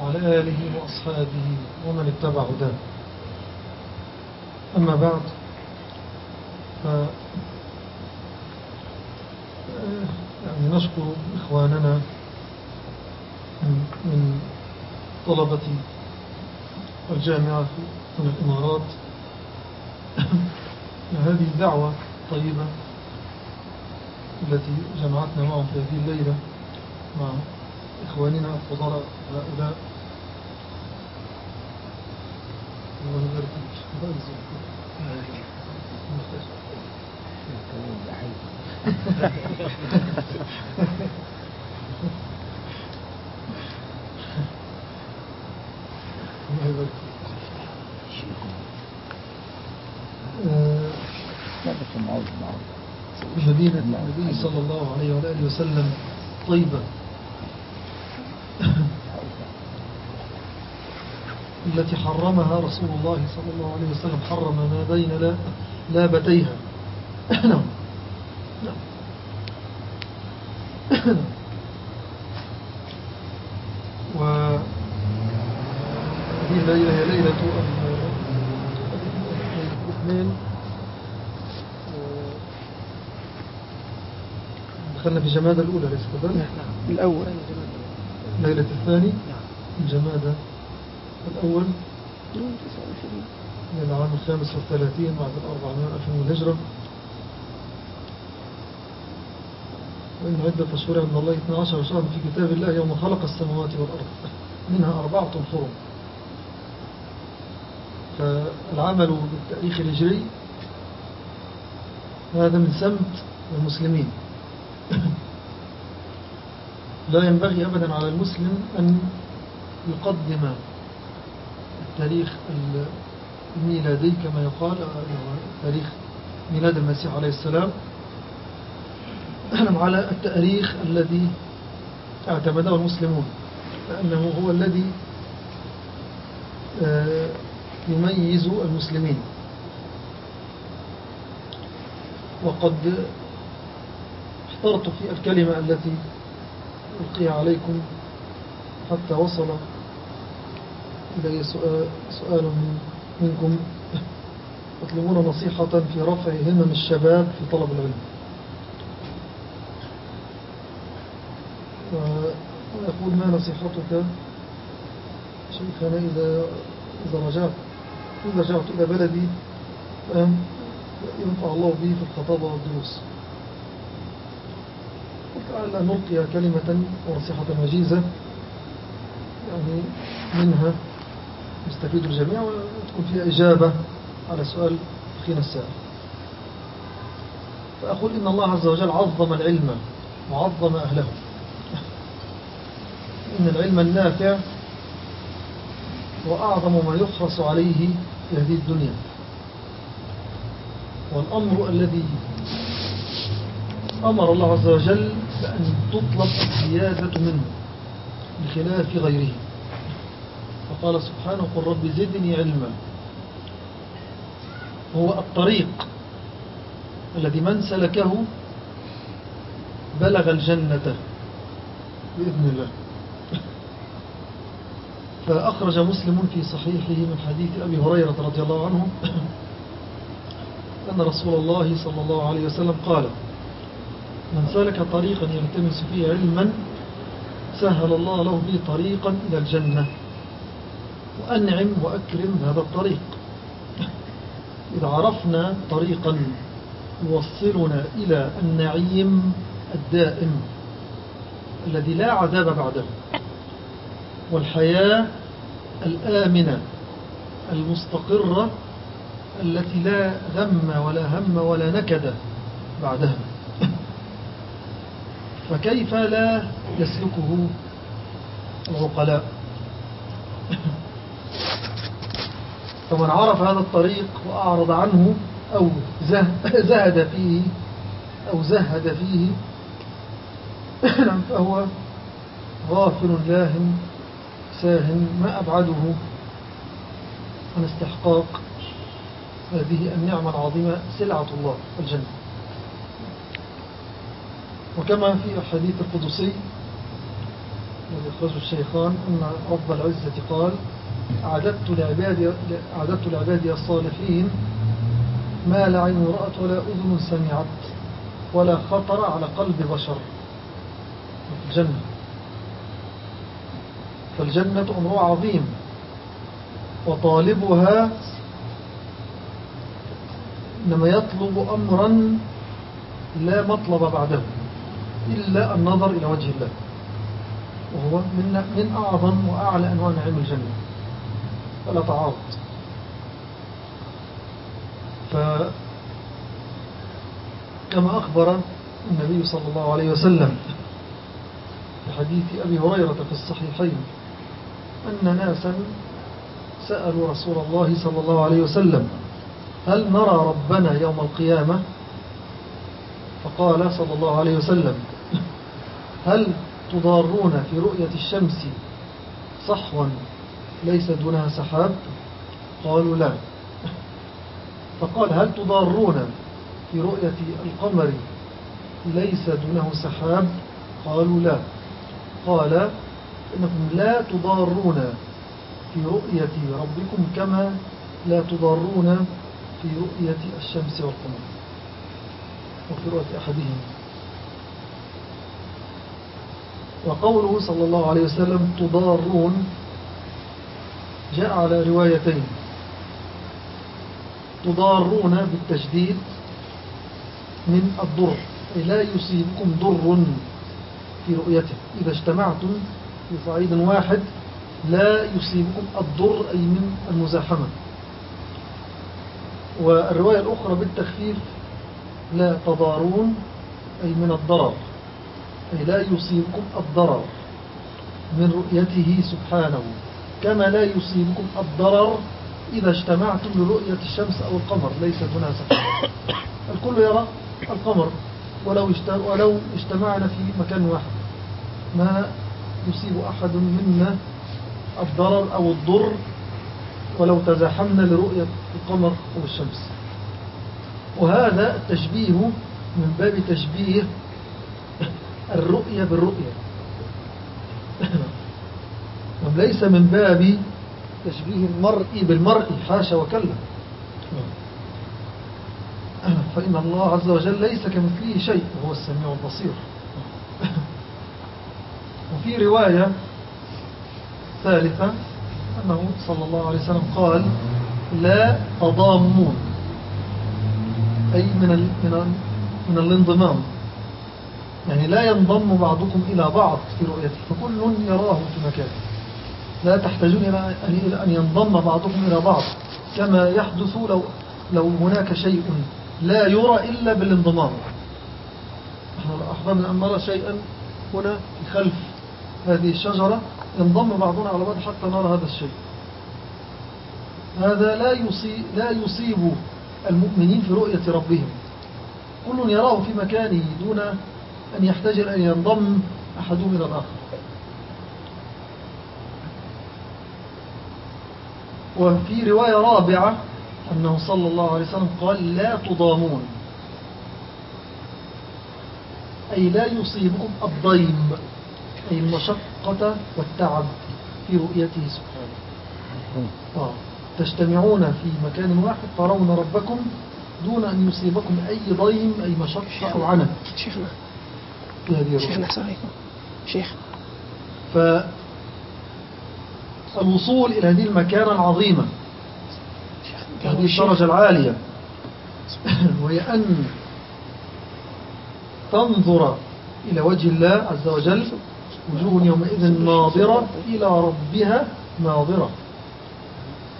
وعلى آله وأصحابه ومن اتبع هداه. أما بعد يعني نشكر إخواننا من طلبة الجامعة من الإمارات. هذه الدعوة طيبة التي جمعتنا معهم في هذه الليلة مع إخواننا الفضلاء هؤلاء. الله يبارك فيك. صلى الله عليه وآله وسلم طيبة التي حرمها رسول الله صلى الله عليه وسلم حرم ما بين لابتيها نعم. نعم وهذه الليلة هي ليلة الاثنين دخلنا في جمادة الأولى ليس كذلك؟ نعم. الأول. ليلة الثاني نعم. جمادة الأول؟ من العام الخامس والثلاثين بعد الأربعمائة ألف من الهجرة وإن عدة أشهر عند الله 12 شهرا في كتاب الله يوم خلق السماوات والأرض. منها أربعة حرم فالعمل بالتاريخ الهجري هذا من سمت المسلمين. لا ينبغي أبدا على المسلم أن يقدم التاريخ الميلادي كما يقال تاريخ ميلاد المسيح عليه السلام على التأريخ الذي اعتمده المسلمون لأنه هو الذي آه، يميز المسلمين. وقد احترت في الكلمة التي ألقي عليكم حتى وصل إلي سؤال, سؤال من منكم. يطلبون نصيحة في رفع همم الشباب في طلب العلم. ويقول ما نصيحتك؟ شيخنا إذا, إذا رجعت إذا رجعت إلى بلدي ينفع الله به في الخطابة والدروس. أن نلقي كلمة ونصيحة وجيزة يعني منها يستفيد الجميع وتكون فيها إجابة على سؤال أخينا السائل. فأقول إن الله عز وجل عظم العلم وعظم أهله. إن العلم النافع هو أعظم ما يحرص عليه في هذه الدنيا. والأمر الذي أمر الله عز وجل بأن تطلب الزيادة منه بخلاف غيره. فقال سبحانه قل رب زدني علما. هو الطريق الذي من سلكه بلغ الجنة بإذن الله. فأخرج مسلم في صحيحه من حديث أبي هريرة رضي الله عنه أن رسول الله صلى الله عليه وسلم قال من سلك طريقا يلتمس فيه علما سهل الله له به طريقا إلى الجنة. وأنعم وأكرم هذا الطريق. إذا عرفنا طريقا يوصلنا إلى النعيم الدائم الذي لا عذاب بعده. والحياة الآمنة المستقرة التي لا غم ولا هم ولا نكد بعدها. فكيف لا يسلكه العقلاء؟ فمن عرف هذا الطريق وأعرض عنه أو زهد فيه أو زهد فيه فهو غافل لاهن ساهن ما أبعده عن استحقاق هذه النعمة العظيمة سلعة الله الجنة. وكما في الحديث القدسي الذي أخرجه الشيخان أن رب العزة قال أعددت لعبادي, أعددت لعبادي الصالحين ما لا عين رأت ولا أذن سمعت ولا خطر على قلب بشر. في الجنة. فالجنة أمر عظيم وطالبها إنما يطلب أمرا لا مطلب بعده. إلا النظر إلى وجه الله. وهو من, من أعظم وأعلى أنواع نعيم الجنة فلا تعارض. فكما أخبر النبي صلى الله عليه وسلم في حديث أبي هريرة في الصحيحين أن ناسا سألوا رسول الله صلى الله عليه وسلم هل نرى ربنا يوم القيامة؟ فقال صلى الله عليه وسلم هل تضارون في رؤية الشمس صحوا؟ ليس دونها سحاب؟ قالوا لا. فقال هل تضارون في رؤية القمر ليس دونه سحاب؟ قالوا لا. قال إنكم لا تضارون في رؤية ربكم كما لا تضارون في رؤية الشمس والقمر. وفي رؤية أحدهم. وقوله صلى الله عليه وسلم تضارون جاء على روايتين. تضارون بالتشديد من الضر أي لا يصيبكم ضر في رؤيته. إذا اجتمعتم في صعيد واحد لا يصيبكم الضر أي من المزاحمة. والرواية الأخرى بالتخفيف لا تضارون أي من الضرر. أي لا يصيبكم الضرر من رؤيته سبحانه كما لا يصيبكم الضرر إذا اجتمعتم لرؤية الشمس أو القمر ليس هنا سبحانه الكل يرى القمر ولو ولو اجتمعنا في مكان واحد. ما يصيب أحد منا الضرر أو الضر ولو تزاحمنا لرؤية القمر أو الشمس. وهذا التشبيه من باب تشبيه الرؤية بالرؤية. وليس من باب تشبيه المرء بالمرء حاشا وكلا. فإن الله عز وجل ليس كمثله شيء وهو السميع البصير. وفي رواية ثالثة أنه صلى الله عليه وسلم قال لا تضامون. أي من, من, من الانضمام. يعني لا ينضم بعضكم إلى بعض في رؤيته فكل يراه في مكانه. لا تحتاجون إلى أن ينضم بعضكم إلى بعض. كما يحدث لو, لو هناك شيء لا يرى إلا بالانضمام. نحن أحببنا أن نرى شيئا هنا في خلف هذه الشجرة ينضم بعضنا على بعض حتى نرى هذا الشيء. هذا لا يصيب, لا يصيب المؤمنين في رؤية ربهم. كل يراه في مكانه دون أن يحتاج أن ينضم أحدهم إلى الآخر. وفي رواية رابعة أنه صلى الله عليه وسلم قال لا تضامون. أي لا يصيبكم الضيم أي المشقة والتعب في رؤيته سبحانه. آه. تجتمعون في مكان واحد ترون ربكم دون أن يصيبكم أي ضيم أي مشقة أو عنى شيخنا هذه شيخنا عليكم. شيخ. فالوصول إلى هذه المكانة العظيمة هذه الدرجة العالية. وهي أن تنظر إلى وجه الله عز وجل وجوه يومئذ ناظرة إلى ربها ناظرة.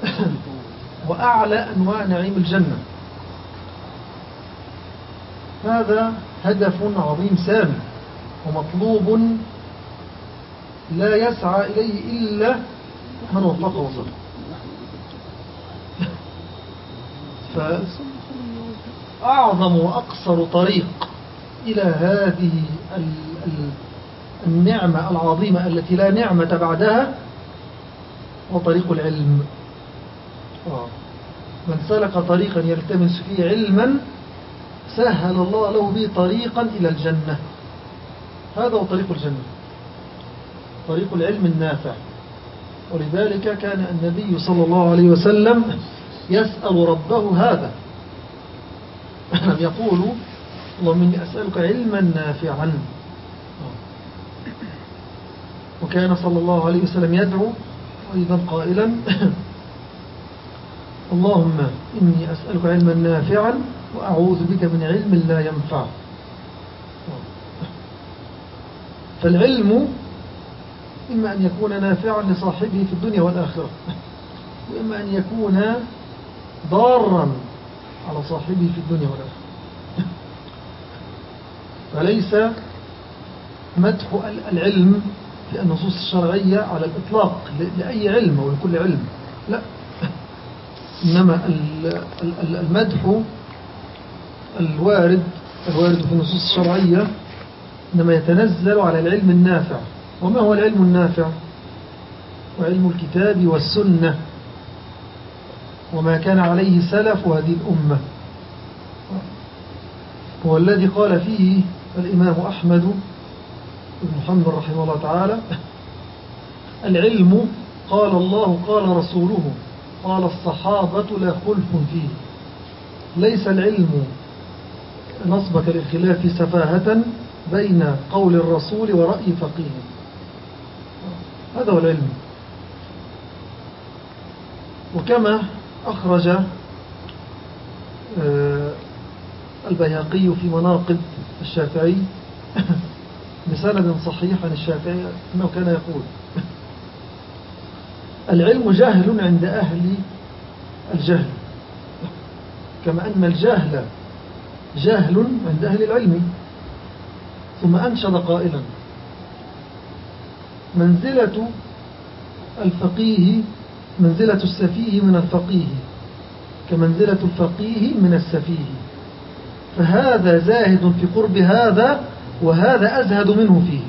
وأعلى أنواع نعيم الجنة. هذا هدف عظيم سامي. ومطلوب لا يسعى إليه إلا من وفقه الله فأعظم وأقصر طريق إلى هذه النعمة العظيمة التي لا نعمة بعدها هو طريق العلم. آه. من سلك طريقا يلتمس فيه علما سهل الله له به طريقا إلى الجنة. هذا هو طريق الجنة. طريق العلم النافع. ولذلك كان النبي صلى الله عليه وسلم يسأل ربه هذا. يقول اللهم إني أسألك علما نافعا. وكان صلى الله عليه وسلم يدعو أيضا قائلا اللهم إني أسألك علما نافعا وأعوذ بك من علم لا ينفع. فالعلم إما أن يكون نافعا لصاحبه في الدنيا والآخرة وإما أن يكون ضارا على صاحبه في الدنيا والآخرة. فليس مدح العلم في النصوص الشرعية على الإطلاق لأي علم أو لكل علم لا. إنما المدح الوارد الوارد في النصوص الشرعية إنما يتنزل على العلم النافع. وما هو العلم النافع؟ وعلم الكتاب والسنة. وما كان عليه سلف هذه الأمة. هو الذي قال فيه الإمام أحمد بن محمد رحمه الله تعالى العلم قال الله قال رسوله قال الصحابة لا خلف فيه. ليس العلم نصبك للخلاف سفاهة بين قول الرسول ورأي فقيه. هذا هو العلم. وكما أخرج آه، البيهقي في مناقب الشافعي بسند صحيح عن الشافعي أنه كان يقول العلم جهل عند أهل الجهل كما أن الجهل جهل عند أهل العلم. ثم أنشد قائلا منزلة الفقيه منزلة السفيه من الفقيه كمنزلة الفقيه من السفيه. فهذا زاهد في قرب هذا وهذا أزهد منه فيه.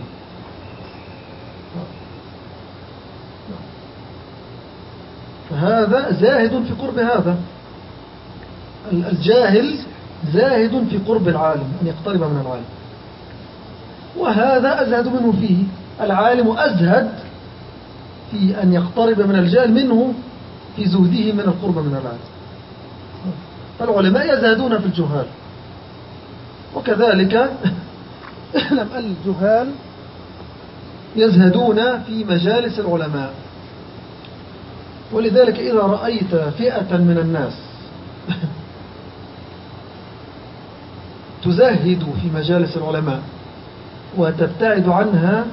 فهذا زاهد في قرب هذا. الجاهل زاهد في قرب العالم أن يقترب من العالم. وهذا أزهد منه فيه. العالم أزهد في أن يقترب من الجاهل منه في زهده من القرب من العالم فالعلماء يزهدون في الجهال. وكذلك اعلم الجهال يزهدون في مجالس العلماء. ولذلك إذا رأيت فئة من الناس تزهد في مجالس العلماء وتبتعد عنها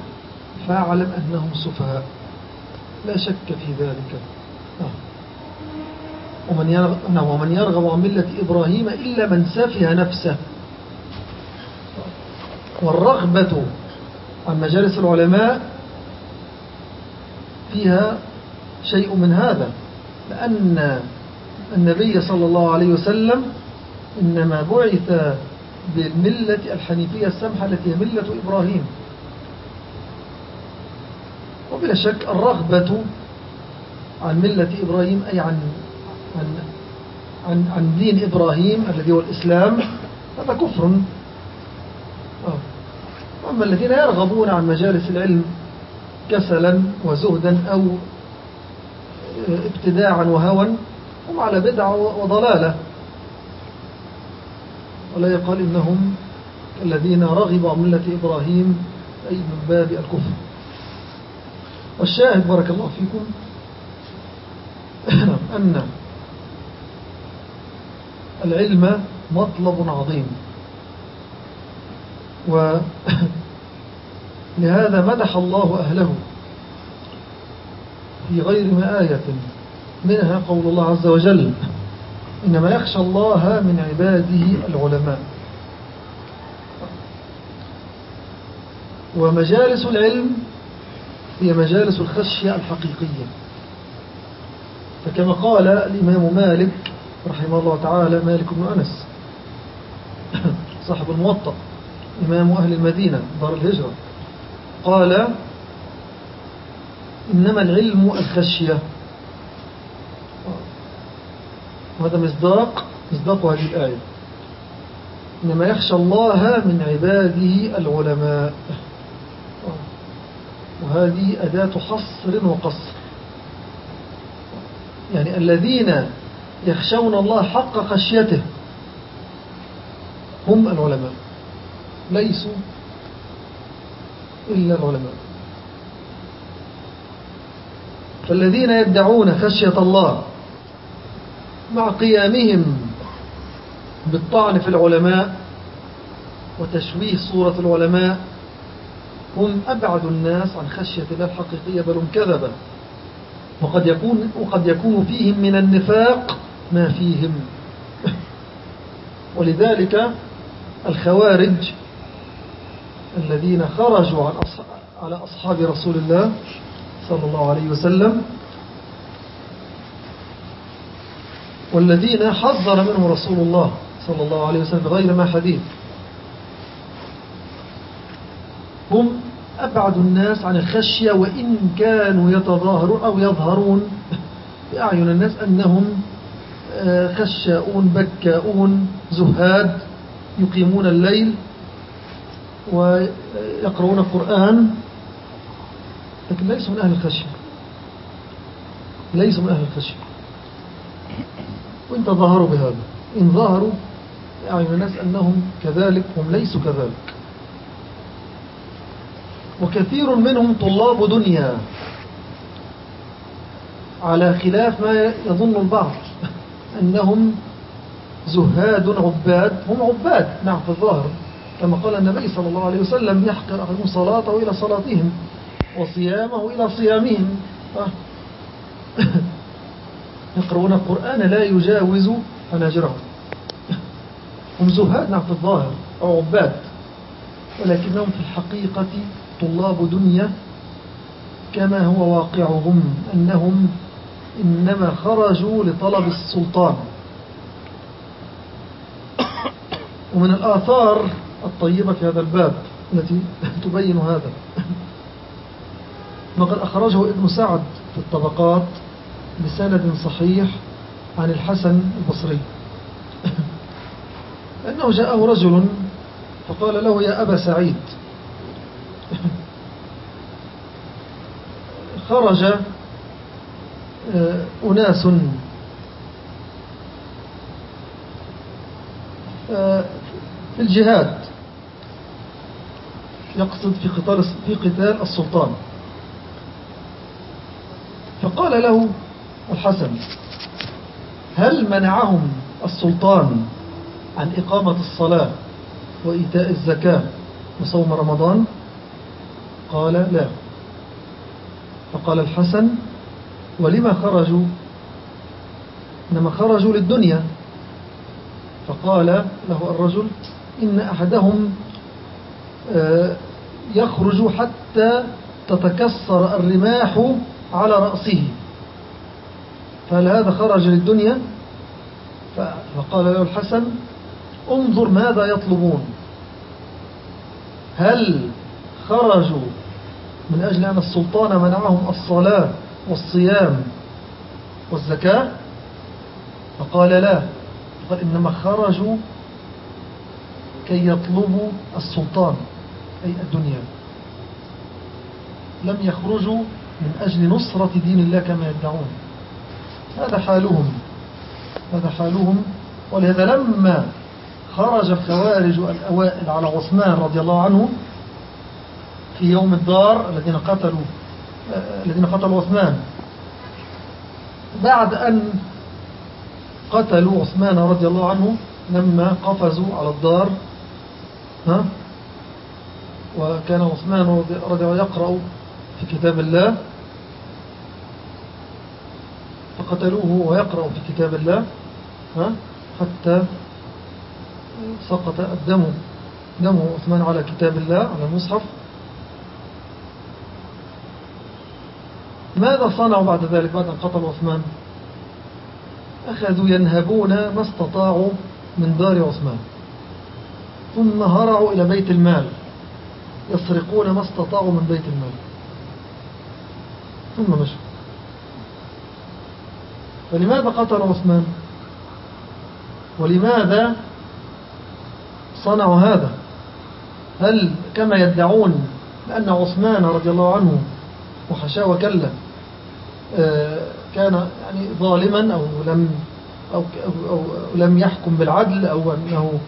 فاعلم أنهم سفهاء. لا شك في ذلك. آه. ومن يرغب, نعم، ومن يرغب عن ملة إبراهيم إلا من سفه نفسه. والرغبة عن مجالس العلماء فيها شيء من هذا لأن النبي صلى الله عليه وسلم إنما بعث بالملة الحنيفية السمحة التي هي ملة إبراهيم. وبلا شك الرغبة عن ملة إبراهيم أي عن عن عن, عن دين إبراهيم الذي هو الإسلام هذا كفر. وأما الذين يرغبون عن مجالس العلم كسلا وزهدا أو ابتداعا وهوى هم على بدعة وضلالة. ولا يقال إنهم الذين رغبوا عن ملة إبراهيم أي من باب الكفر. والشاهد بارك الله فيكم أن العلم مطلب عظيم. ولهذا مدح الله أهله في غير ما آية منها قول الله عز وجل إنما يخشى الله من عباده العلماء. ومجالس العلم هي مجالس الخشية الحقيقية. فكما قال الإمام مالك رحمه الله تعالى مالك بن أنس صاحب الموطأ إمام أهل المدينة دار الهجرة قال إنما العلم الخشية. وهذا مصداق مصداق هذه الآية. إنما يخشى الله من عباده العلماء. وهذه أداة حصر وقصر. يعني الذين يخشون الله حق خشيته هم العلماء ليسوا إلا العلماء. فالذين يدعون خشية الله مع قيامهم بالطعن في العلماء وتشويه صورة العلماء هم أبعد الناس عن خشية الله الحقيقية بل هم كذبا وقد يكون, وقد يكون فيهم من النفاق ما فيهم. ولذلك الخوارج الذين خرجوا على أصحاب رسول الله صلى الله عليه وسلم والذين حذر منهم رسول الله صلى الله عليه وسلم بغير ما حديث. هم أبعد الناس عن الخشية وإن كانوا يتظاهرون أو يظهرون بأعين الناس أنهم آه، خشاؤون بكاؤون زهاد يقيمون الليل ويقرؤون القرآن. لكن ليسوا من أهل الخشية. ليسوا من أهل الخشية. وإن تظاهروا بهذا. إن ظهروا أعين الناس أنهم كذلك هم ليسوا كذلك. وكثير منهم طلاب دنيا على خلاف ما يظن البعض. أنهم زهاد عباد هم عباد. نعم في الظاهر. كما قال النبي صلى الله عليه وسلم يحقر أحدهم صلاته إلى صلاتهم وصيامه إلى صيامهم. يقرؤون القرآن لا يجاوز حناجرهم هم زهاد نعم في الظاهر أو عباد. ولكنهم في الحقيقة طلاب دنيا كما هو واقعهم أنهم إنما خرجوا لطلب السلطان. ومن الآثار الطيبة في هذا الباب التي تبين هذا ما قد أخرجه ابن سعد في الطبقات بسند صحيح عن الحسن البصري. أنه جاءه رجل فقال له يا أبا سعيد. خرج آه، أناس. آه، في الجهاد. يقصد في قتال في قتال السلطان. فقال له الحسن. هل منعهم السلطان عن إقامة الصلاة وإيتاء الزكاة وصوم رمضان؟ قال لا. فقال الحسن ولما خرجوا؟ إنما خرجوا للدنيا. فقال له الرجل إن أحدهم آه، يخرج حتى تتكسر الرماح على رأسه. فهل هذا خرج للدنيا؟ فقال له الحسن انظر ماذا يطلبون. هل خرجوا من أجل أن السلطان منعهم الصلاة والصيام والزكاة؟ فقال لا. قال إنما خرجوا كي يطلبوا السلطان أي الدنيا. لم يخرجوا من أجل نصرة دين الله كما يدعون. هذا حالهم هذا حالهم. ولهذا لما خرج الخوارج الأوائل على عثمان رضي الله عنه في يوم الدار الذين قتلوا الذين قتلوا عثمان بعد أن قتلوا عثمان رضي الله عنه لما قفزوا على الدار ها؟ وكان عثمان رضي الله يقرأ في كتاب الله فقتلوه ويقرأ في كتاب الله حتى سقط الدم دم عثمان على كتاب الله على المصحف. ماذا صنعوا بعد ذلك بعد أن قتلوا عثمان؟ أخذوا ينهبون ما استطاعوا من دار عثمان. ثم هرعوا إلى بيت المال يسرقون ما استطاعوا من بيت المال. ثم مشوا. فلماذا قتل عثمان؟ ولماذا صنعوا هذا؟ هل كما يدعون بأن عثمان رضي الله عنه وحشاه وكلا آه، كان يعني ظالما أو لم أو, أو, أو لم يحكم بالعدل أو أنه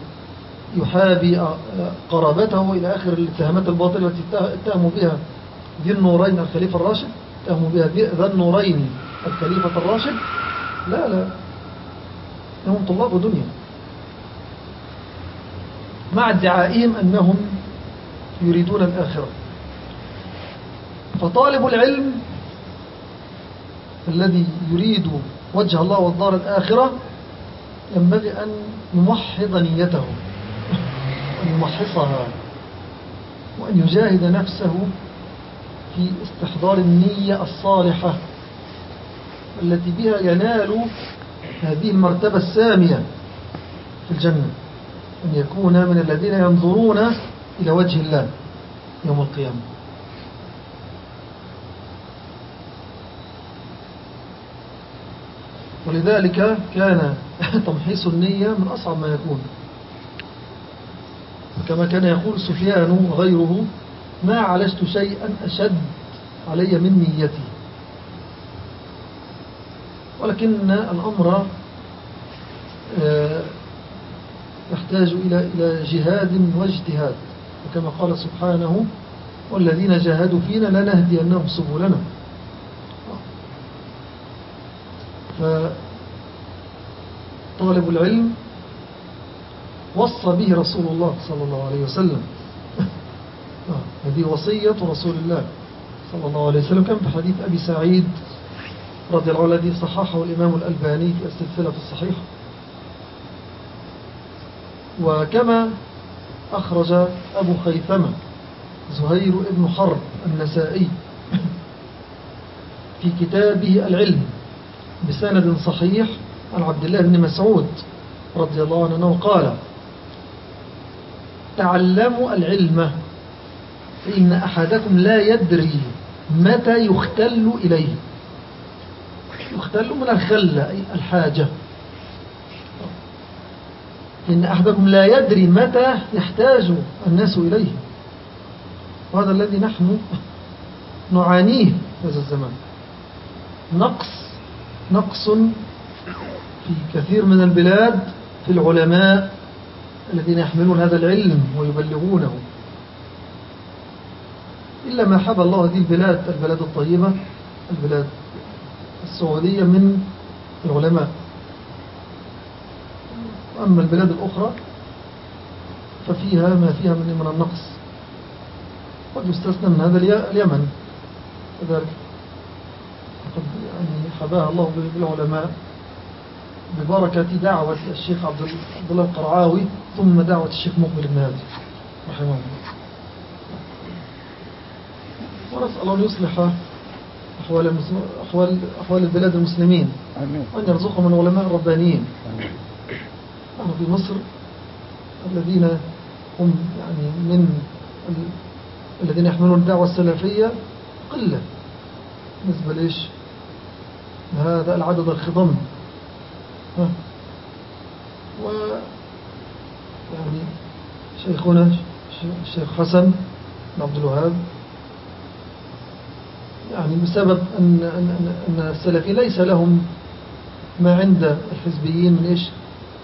يحابي قرابته إلى آخر الاتهامات الباطلة التي اتهموا بها ذي النورين الخليفة الراشد؟ اتهموا بها ذا النورين الخليفة الراشد؟ لا لا. هم طلاب دنيا. مع ادعائهم أنهم يريدون الآخرة. فطالب العلم الذي يريد وجه الله والدار الآخرة ينبغي أن يمحض نيته وأن يمحصها وأن يجاهد نفسه في استحضار النية الصالحة. التي بها ينال هذه المرتبة السامية في الجنة أن يكون من الذين ينظرون إلى وجه الله يوم القيامة. ولذلك كان تمحيص النية من أصعب ما يكون. كما كان يقول سفيان وغيره ما عالجت شيئا أشد علي من نيتي. ولكن الأمر آه، يحتاج إلى إلى جهاد واجتهاد. وكما قال سبحانه والذين جاهدوا فينا لنهدينهم سبلنا. فطالب العلم وصى به رسول الله صلى الله عليه وسلم. هذه وصية رسول الله صلى الله عليه وسلم. كان في حديث أبي سعيد رضي الله الذي صححه الإمام الألباني في السلسلة الصحيحة. وكما أخرج أبو خيثمة زهير ابن حرب النسائي في كتابه العلم بسند صحيح عن عبد الله بن مسعود رضي الله عنه قال تعلموا العلم فإن أحدكم لا يدري متى يختل إليه. يختل من الخلة أي الحاجة. إن أحدكم لا يدري متى يحتاج الناس إليه. وهذا الذي نحن نعانيه هذا الزمان. نقص نقص في كثير من البلاد في العلماء الذين يحملون هذا العلم ويبلغونه. إلا ما حب الله هذه البلاد البلاد الطيبة البلاد السعودية من العلماء. أما البلاد الأخرى ففيها ما فيها من من النقص. قد يستثنى من هذا اليمن. كذلك قد يعني حباها الله بالعلماء ببركة دعوة الشيخ عبد الله القرعاوي ثم دعوة الشيخ مقبل بن هادي رحمه الله. ونسأل أن يصلح أحوال, أحوال, أحوال البلاد المسلمين. وأن يرزقهم من علماء الربانيين نحن في مصر الذين هم يعني من الذين يحملون الدعوة السلفية قلة. بالنسبة ليش؟ هذا العدد الخضم. و يعني شيخنا الشيخ حسن عبد الوهاب يعني بسبب أن, أن, أن السلفي ليس لهم ما عند الحزبيين من إيش؟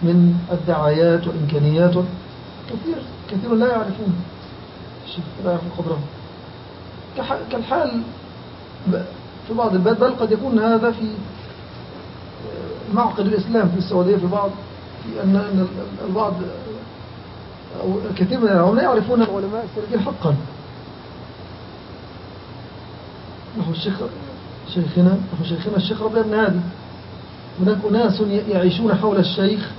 من الدعايات وإمكانيات كثير كثير لا يعرفون لا يعرفون قدرهم كالحال في بعض البلاد بل قد يكون هذا في معقد الإسلام في السعودية في بعض في أن البعض أو كثير من العلماء يعرفون العلماء السلفيين حقا. نحو الشيخ شيخنا نحو شيخنا الشيخ ربيع بن هادي هناك أناس يعيشون حول الشيخ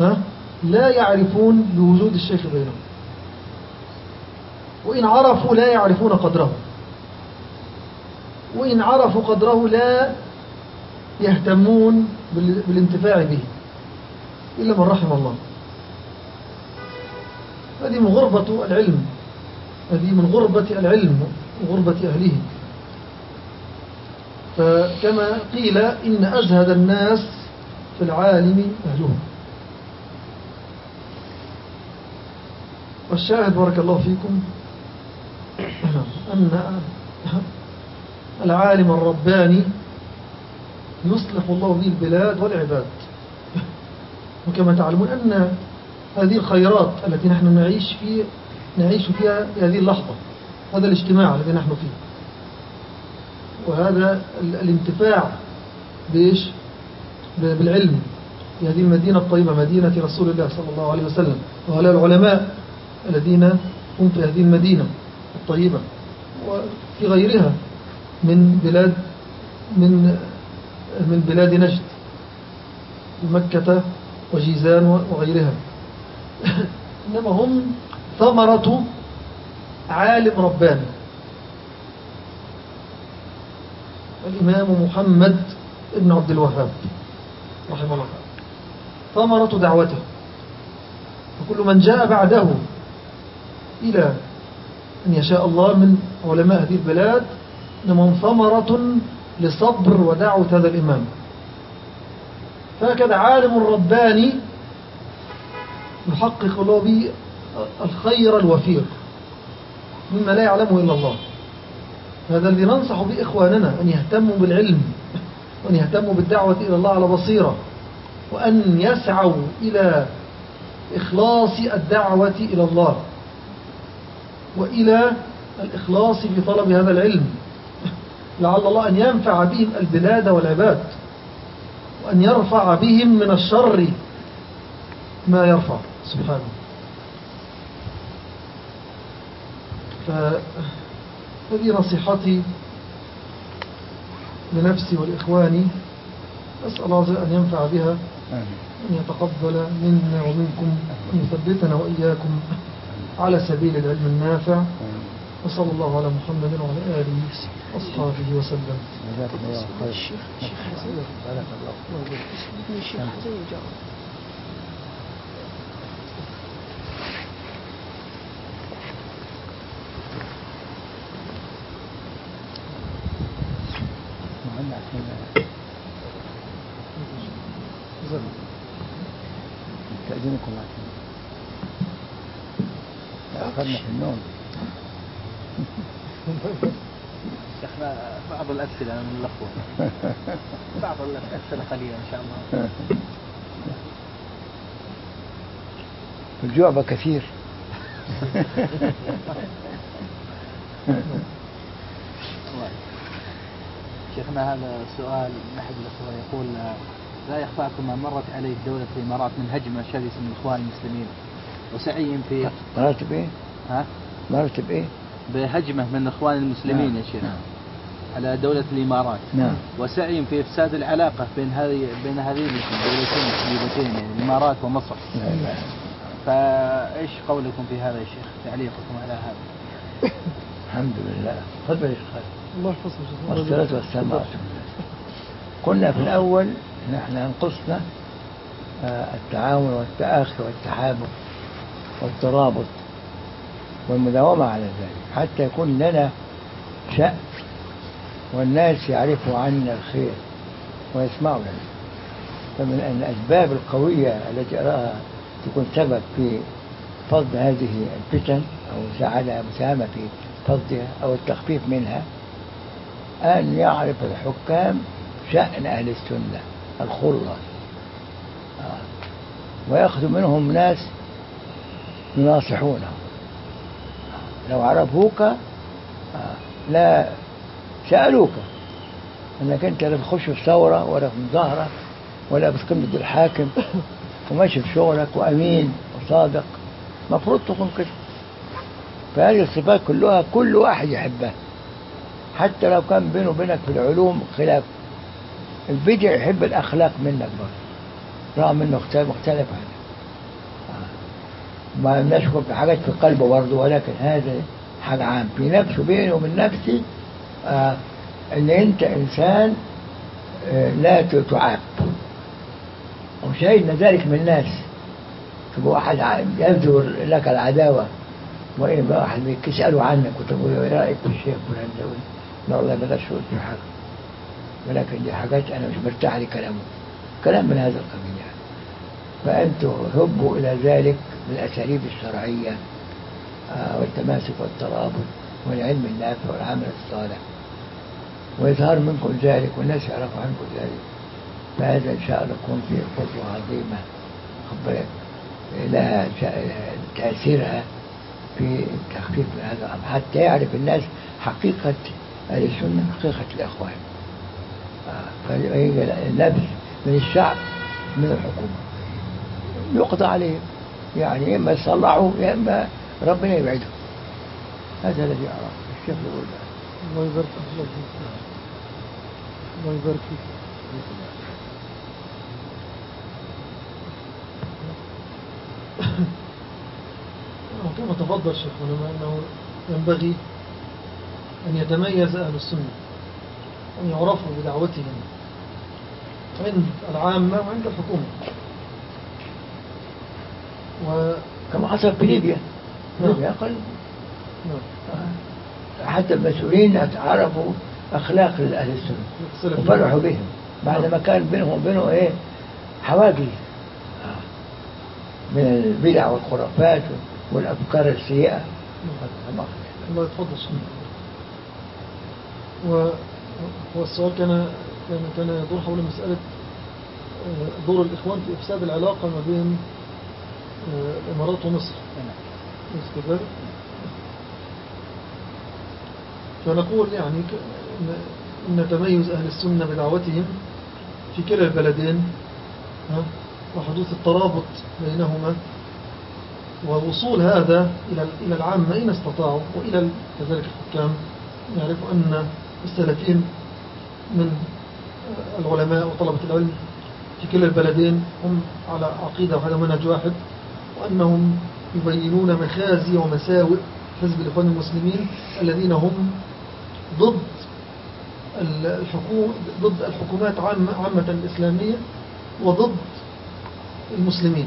ها؟ لا يعرفون بوجود الشيخ بينهم. وإن عرفوا لا يعرفون قدره. وإن عرفوا قدره لا يهتمون بال- بالانتفاع به. إلا من رحم الله. هذه من غربة العلم. هذه من غربة العلم وغربة أهله. فكما قيل إن أزهد الناس في العالم أهلهم. والشاهد بارك الله فيكم أن العالم الرباني يصلح الله به البلاد والعباد. وكما تعلمون أن هذه الخيرات التي نحن نعيش في نعيش فيها في هذه اللحظة هذا الاجتماع الذي نحن فيه. وهذا ال- الانتفاع بإيش؟ بالعلم. في هذه المدينة الطيبة مدينة رسول الله صلى الله عليه وسلم وهؤلاء العلماء الذين هم في هذه المدينة الطيبة. وفي غيرها من بلاد من من بلاد نجد مكة وجيزان وغيرها. إنما هم ثمرة عالم رباني الإمام محمد ابن عبد الوهاب رحمه الله. ثمرة دعوته. وكل من جاء بعده إلى أن يشاء الله من علماء هذه البلاد إنهم ثمرة لصبر ودعوة هذا الإمام. فهكذا عالم رباني يحقق الله به الخير الوفير مما لا يعلمه إلا الله. هذا الذي ننصح به إخواننا أن يهتموا بالعلم وأن يهتموا بالدعوة إلى الله على بصيرة وأن يسعوا إلى إخلاص الدعوة إلى الله وإلى الإخلاص في طلب هذا العلم. لعل الله أن ينفع بهم البلاد والعباد وأن يرفع بهم من الشر ما يرفع. سبحانه. فهذه نصيحتي لنفسي ولإخواني أسأل الله عز وجل أن ينفع بها أن يتقبل منا ومنكم أن يثبتنا وإياكم على سبيل العلم النافع وصلى الله على محمد وعلى آله وأصحابه وسلم جزاكم الله خير الشيخ الشيخ حسن بارك الله اسمه الشيخ حسن يجاوب مهم عشان استأذنكم عشان أخذنا في النوم شيخنا الأسئلة من الأخوة بعض الأسئلة قليلة إن شاء الله. الجوع كثير. شيخنا هذا سؤال من أحد الأخوة يقول لا يخفاكم ما مرت عليه دولة الإمارات من هجمة شرسة من إخوان المسلمين. وسعيهم في مراتب إيه؟ ها؟ مراتب إيه؟ بهجمة من إخوان المسلمين يا شيخ. على دولة الإمارات. نعم. وسعيهم في إفساد العلاقة بين هذه بين هذين الدولتين الحبيبتين يعني الإمارات ومصر. لا لا فإيش قولكم في هذا يا شيخ؟ تعليقكم على هذا. الحمد لله. تفضل يا شيخ الله يحفظك يا شيخ. والصلاة والسلام على رسول الله. قلنا في الأول نحن أنقصنا آه، التعاون والتآخي والتحابب والترابط والمداومة على ذلك. حتى يكون لنا شأن والناس يعرفوا عنا الخير ويسمعوا لنا فمن الأسباب القوية التي أراها تكون سبب في فض هذه الفتن أو مساعدة مساهمة في فضها أو التخفيف منها أن يعرف الحكام شأن أهل السنة الخلة آه. ويأخذ منهم ناس يناصحونهم آه. لو عرفوك آه. لا سألوك. أنك أنت لا بتخش في ثورة ولا في مظاهرة ولا بتقيم ضد الحاكم وماشي في شغلك وأمين وصادق. مفروض تكون كده. فهذه الصفات كلها كل واحد يحبها. حتى لو كان بينه وبينك في العلوم خلاف. البدع يحب الأخلاق منك برضه. رغم اختلف مختلف عنه آه. ما نشكر في حاجات في قلبه برضه ولكن هذا حاجة عام في نفسه بيني وبين نفسي آه إن أنت إنسان آه، لا تعاب وشاهدنا ذلك من الناس. تبقى واحد يبذر لك العداوة. وإيه بقى واحد بيك- يسألوا عنك وتقول إيه رأيك في الشيخ فلان ده لا والله أقول له حاجة. ولكن دي حاجات أنا مش مرتاح لكلامه. كلام من هذا القبيل يعني. فأنتم هبوا إلى ذلك بالأساليب الشرعية آه، والتماسك والترابط والعلم النافع والعمل الصالح. ويظهر منكم ذلك والناس يعرفوا عنكم ذلك. فهذا إن شاء الله يكون فيه خطوة عظيمة خد بالك لها تأثيرها في التخفيف من هذا الأمر. حتى يعرف الناس حقيقة السنة حقيقة الإخوان. فيجي اللبس من الشعب من الحكومة. يقضى عليهم. يعني إما يصلحوا يا إما ربنا يبعدهم. هذا الذي أراه الشيخ يقول. الله يبارك فيك الله يبارك فيك كما تفضل شيخنا مع أنه ينبغي أن يتميز أهل السنة أن يعرفوا بدعوتهم عند العامة وعند الحكومة. و... كما حصل في ليبيا نعم. ليبيا. قل نعم. حتى المسؤولين عرفوا أخلاق أهل السنة. وفرحوا بهم بعد ما كان بينهم وبينه إيه حواجز. من البدع والخرافات والأفكار السيئة. الله يتفضل هو السؤال كان كان كان يدور حول مسألة آه، دور الإخوان في إفساد العلاقة ما بين آه، الإمارات ومصر كذلك؟ فنقول يعني إن- تميز أهل السنة بدعوتهم في كلا البلدين وحدوث الترابط بينهما ووصول هذا إلى العامة إن استطاعوا وإلى كذلك الحكام. يعرفوا أن السلفيين من العلماء وطلبة العلم في كلا البلدين هم على عقيدة وعلى منهج واحد وأنهم يبينون مخازي ومساوئ حزب الإخوان المسلمين الذين هم ضد ضد الحكومات عامة, الإسلامية وضد المسلمين.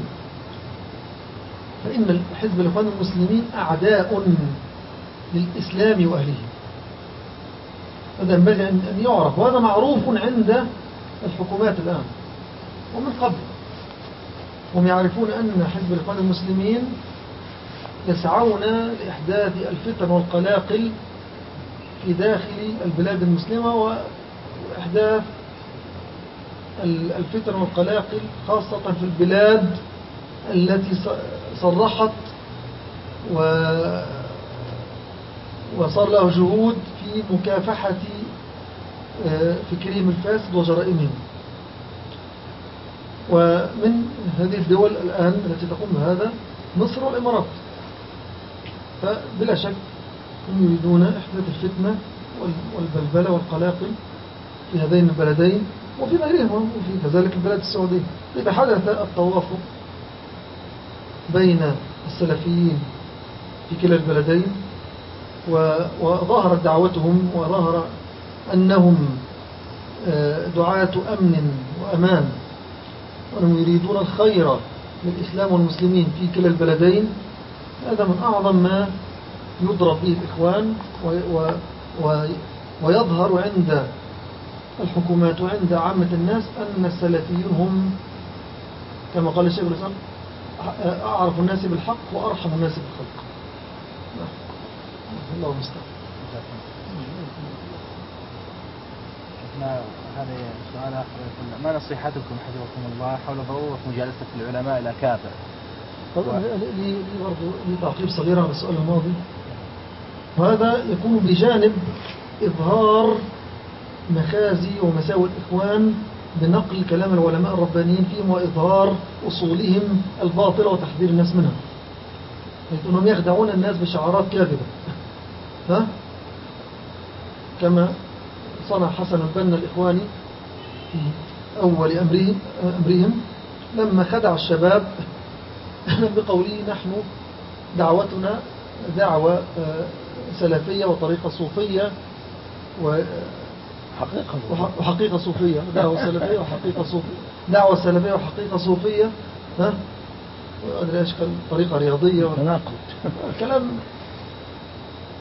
فإن حزب الإخوان المسلمين أعداء للإسلام وأهله. هذا ينبغي أن يعرف وهذا معروف عند الحكومات الآن ومن قبل. هم يعرفون أن حزب الإخوان المسلمين يسعون لإحداث الفتن والقلاقل في داخل البلاد المسلمة وإحداث ال- الفتن والقلاقل خاصة في البلاد التي صرحت و وصار له جهود في مكافحة آه، فكرهم الفاسد وجرائمهم. ومن هذه الدول الآن التي تقوم بهذا مصر والإمارات. فبلا شك يريدون إحداث الفتنة وال- والبلبلة والقلاقل في هذين البلدين وفي غيرهما وفي كذلك البلاد السعودية. إذا حدث التوافق بين السلفيين في كلا البلدين وظهرت دعوتهم وظهر أنهم آه، دعاة أمن وأمان وأنهم يريدون الخير للإسلام والمسلمين في كلا البلدين. هذا من أعظم ما يضرب به الإخوان و و و ويظهر عند الحكومات وعند عامة الناس أن السلفيون هم كما قال الشيخ الإسلام أعرف الناس بالحق وأرحم الناس بالخلق. الله المستعان. هذا سؤال آخر. يقول ما نصيحتكم حفظكم الله حول ضرورة مجالسة العلماء الأكابر طب لي لي برضه لي تعقيب صغير على السؤال الماضي. وهذا يكون بجانب إظهار مخازي ومساوئ الإخوان بنقل كلام العلماء الربانيين فيهم وإظهار أصولهم الباطلة وتحذير الناس منها حيث أنهم يخدعون الناس بشعارات كاذبة ها؟ كما صنع حسن البنا الإخواني في أول أمرهم, أمرهم لما خدع الشباب بقوله نحن دعوتنا دعوة آه، سلفية وطريقة صوفية و حقيقة. وح- وحقيقة صوفية. دعوة سلفية وحقيقة صوفية. دعوة سلفية وحقيقة صوفية. ها؟ وأدري إيش كان طريقة رياضية تناقض. كلام.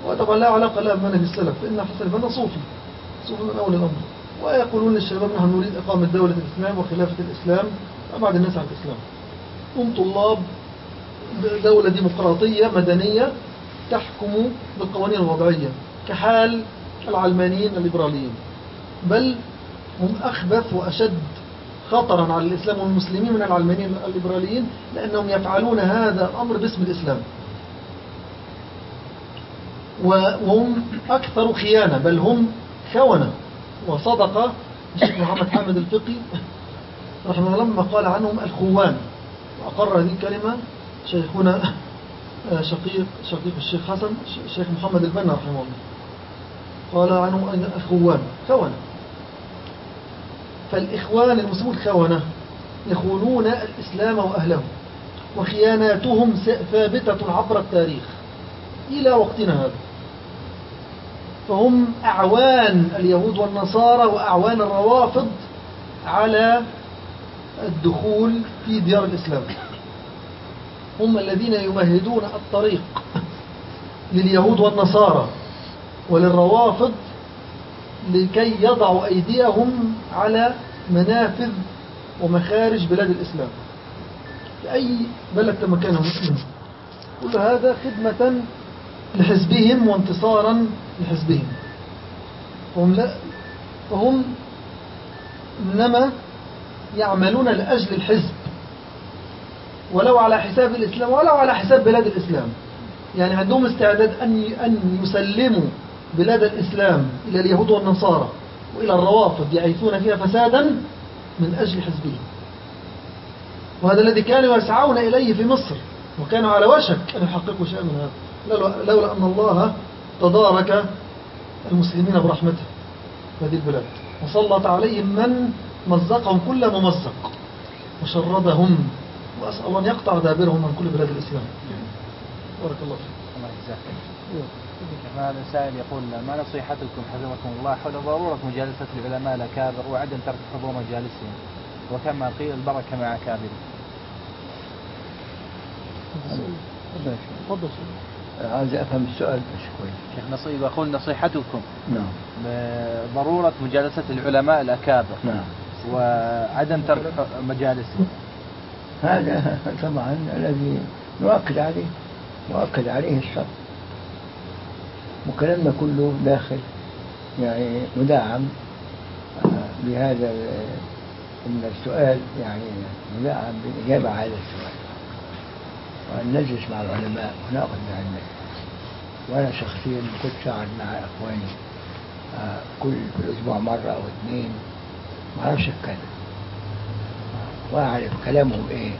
وطبعا لا علاقة لا بمنهج السلف. فإن حسن البنا صوفي. صوفي من أول الأمر. ويقولون للشباب نحن نريد إقامة دولة الإسلام وخلافة الإسلام. أبعد الناس عن الإسلام. هم طلاب دولة ديمقراطية مدنية تحكم بالقوانين الوضعية كحال العلمانيين الليبراليين. بل هم أخبث وأشد خطرا على الإسلام والمسلمين من العلمانيين الليبراليين لأنهم يفعلون هذا الأمر باسم الإسلام. وهم أكثر خيانة بل هم خونة وصدق الشيخ محمد حامد الفقي رحمه الله لما قال عنهم الخوان. وأقر هذه الكلمة شيخنا شقيق شقيق الشيخ حسن الشيخ محمد البنا رحمه الله. قال عنهم أن الخوان خونة فالإخوان المسلمون خونة يخونون الإسلام وأهله. وخياناتهم ثابتة عبر التاريخ. إلى وقتنا هذا. فهم أعوان اليهود والنصارى وأعوان الروافض على الدخول في ديار الإسلام. هم الذين يمهدون الطريق لليهود والنصارى وللروافض لكي يضعوا أيديهم على منافذ ومخارج بلاد الإسلام. في أي بلد تمكنهم منه كل هذا خدمة لحزبهم وانتصارا لحزبهم. فهم, لا فهم إنما يعملون لأجل الحزب. ولو على حساب الإسلام ولو على حساب بلاد الإسلام. يعني عندهم استعداد أن أن يسلموا بلاد الإسلام إلى اليهود والنصارى وإلى الروافض يعيثون فيها فسادا من أجل حزبهم. وهذا الذي كانوا يسعون إليه في مصر وكانوا على وشك أن يحققوا شيئا من هذا لولا أن الله تدارك المسلمين برحمته هذه البلاد. وسلط عليهم من مزقهم كل ممزق وشردهم وأسأل الله أن يقطع دابرهم من كل بلاد الإسلام. بارك الله فيك. الله يجزاك هذا سائل يقول ما نصيحتكم؟ حفظكم الله حول ضرورة مجالسة العلماء الأكابر وعدم ترك حضور مجالسهم. وكما قيل البركة مع أكابرهم. تفضل عايز أفهم السؤال بس كويس شيخ نصيب يقول نصيحتكم. نعم. ضرورة مجالسة العلماء الأكابر. نعم. وعدم ترك مجالسهم. هذا طبعا الذي نؤكد عليه نؤكد عليه الشرط وكلامنا كله داخل يعني مدعم آه، بهذا إن السؤال يعني مدعم بالإجابة على السؤال. وأن نجلس مع العلماء ونأخذ من علمهم وأنا شخصيا كنت اقعد مع إخواني آه، كل كل أسبوع مرة أو اثنين ما أعرفش اتكلم واعرف كلامهم إيه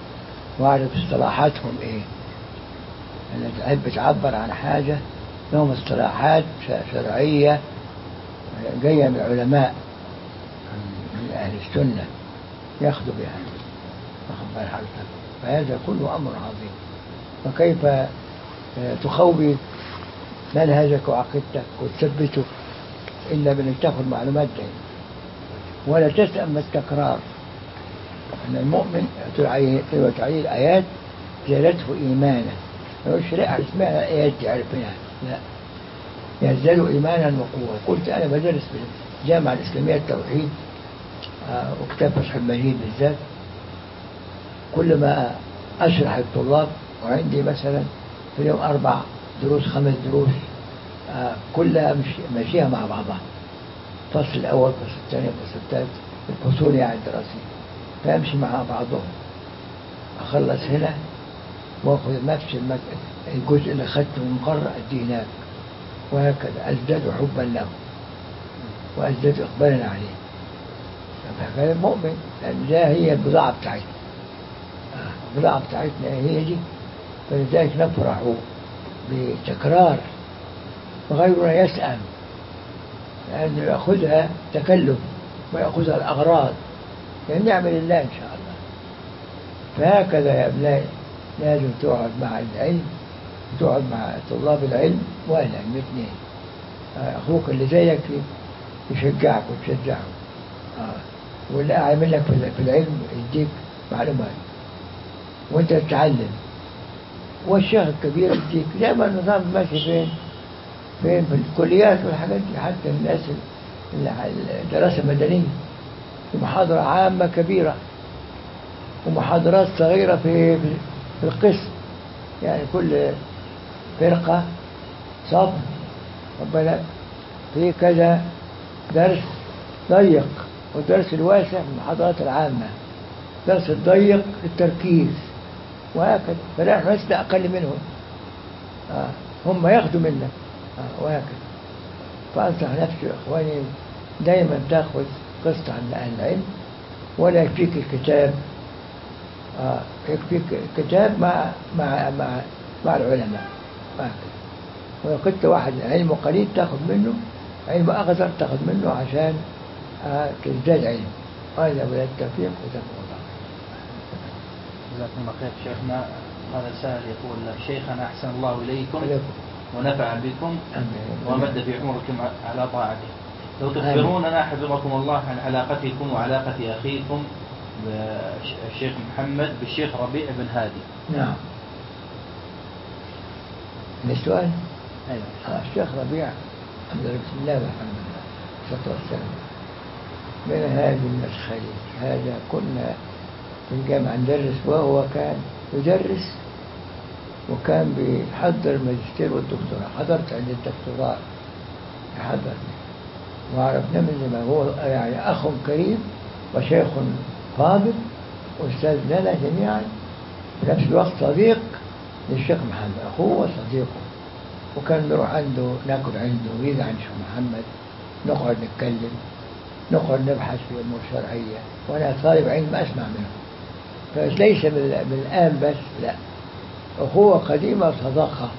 واعرف اصطلاحاتهم إيه. أنا تحب تعبر عن حاجة لهم اصطلاحات ش- شرعية جاية من العلماء من أهل السنة ياخذوا بها. واخد حضرتك. فهذا كله أمر عظيم. وكيف آه، تخوي منهجك وعقيدتك وتثبته إلا بانك تأخذ معلومات دائما ولا تسأم التكرار. أن المؤمن تلوت عليه الآيات زادته إيمانا. ما يقولش لا اسمها الآيات دي عرفناها لا. يزداد إيمانا وقوة. قلت أنا بدرس في الجامعة الإسلامية التوحيد آه، وكتاب فتح المجيد بالذات. كل ما أشرح الطلاب وعندي مثلا في اليوم أربع دروس خمس دروس آه، كلها ماشية مع بعضها. الفصل الأول الفصل الثاني الفصل الثالث. الفصول يعني الدراسية. فأمشي مع بعضهم. أخلص هنا وأخذ نفس. الجزء اللي أخذته من مرة أديه هناك. وهكذا أزداد حبا له. وأزداد إقبالا عليه. فهذا المؤمن لأن ده هي البضاعة بتاعتنا. آه، البضاعة بتاعتنا هي دي. فلذلك نفرح بتكرار. وغيرنا يسأل لأنه يأخذها تكلف ويأخذها الأغراض. نعمل الله إن شاء الله. فهكذا يا أبنائي لازم تقعد مع العلم تقعد مع طلاب العلم العلم الاثنين. أخوك اللي زيك يشجعك وتشجعه. آه. واللي أعلى منك في ال- في العلم يديك معلومات. وأنت تتعلم. والشيخ الكبير يديك. زي ما النظام ماشي فين؟ فين؟ في الكليات والحاجات دي. حتى الناس الدراسة المدنية. ومحاضرة عامة كبيرة. ومحاضرات صغيرة في في القسم. يعني كل فرقة صف. بالك في كذا درس ضيق. والدرس الواسع في المحاضرات العامة. درس الضيق للتركيز وهكذا. فنحن لسنا أقل منهم. آه. هم ياخذوا منك آه. وهكذا. فأنصح نفسي إخواني دائما تأخذ قسط عن أهل العلم ولا يكفيك الكتاب آه. يكفيك الكتاب مع مع مع مع العلماء. وهكذا ولو كنت واحد علمه قليل تاخذ منه علم أقدر تاخذ منه عشان آه تزداد علم. وهذا ولا التوفيق وجزاكم الله جزاكم الله خير شيخنا. هذا سائل يقول شيخنا أحسن الله إليكم ونفع بكم. ومد في عمركم على طاعته. لو تخبروننا حفظكم الله عن علاقتكم وعلاقة أخيكم الشيخ محمد بالشيخ ربيع بن هادي. نعم. السؤال أيوة. آه، الشيخ ربيع الحمد لله بسم الله والحمد لله والصلاة والسلام من هذه المسخرة هذا كنا في الجامعة ندرس وهو كان يدرس وكان بيحضر الماجستير والدكتوراه. حضرت عند الدكتوراه حضر وعرفنا من زمان هو يعني أخ كريم وشيخ فاضل أستاذ لنا جميعا في نفس الوقت صديق للشيخ محمد أخوه وصديقه. وكان نروح عنده ناكل عنده ويجي عند الشيخ محمد نقعد نتكلم نقعد نبحث في أمور شرعية وأنا طالب علم أسمع منه. فليس من الآن بس لا. أخوة قديمة وصداقة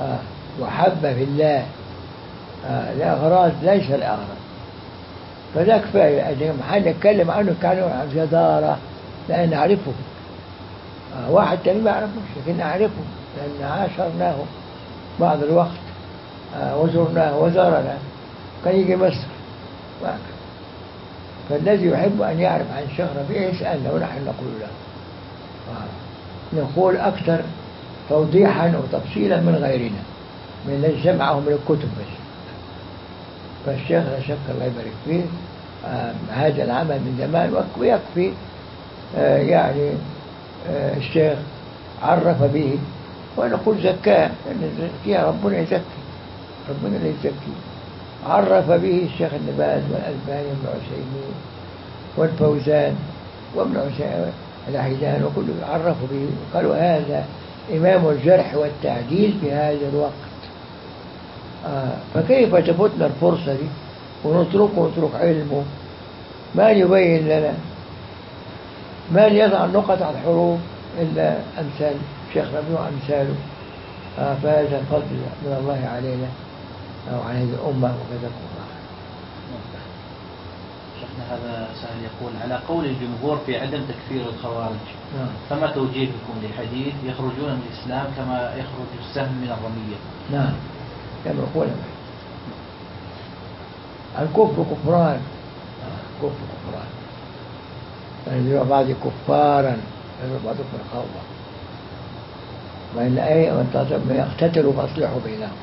آه وحبة في الله. الأغراض ليس الأغراض. فده كفاية أن محل نتكلم عنه كانوا عن جدارة لأن نعرفه آه واحد تاني ما يعرفوش لكن نعرفه لأن عاشرناه بعض الوقت. آه وزرناه وزارنا. كان يجي مصر. فالذي يحب أن يعرف عن الشيخ ربيع يسألنا ونحن نقول له. آه. نقول أكثر توضيحا وتفصيلا من غيرنا من الذي سمعه من الكتب بس. فالشيخ شك الله يبارك فيه آه هذا العمل من زمان ويكفي آه يعني آه الشيخ عرف به. ونقول زكاة لأن فيها ربنا يزكي ربنا لا يزكي. عرف به الشيخ النباز والألباني وابن عثيمين والفوزان وابن عثيمين العهيدان وكل عرفوا به. قالوا هذا إمام الجرح والتعديل في هذا الوقت. فكيف تفوتنا الفرصة دي؟ ونتركه ونترك علمه. من يبين لنا. من يضع النقط على الحروف إلا أمثال الشيخ ربيع وأمثاله. آه فهذا فضل من الله علينا أو على هذه الأمة خير. شيخنا هذا سائل يقول على قول الجمهور في عدم تكفير الخوارج نعم. فما توجيهكم لحديث يخرجون من الإسلام كما يخرج السهم من الرمية؟ نعم. كما يقول الكفر كفران. كفر كفران. يعني يبقى بعض كفارا يبقى بعض فرقا وإن أي من يقتتلوا فأصلحوا بينهم.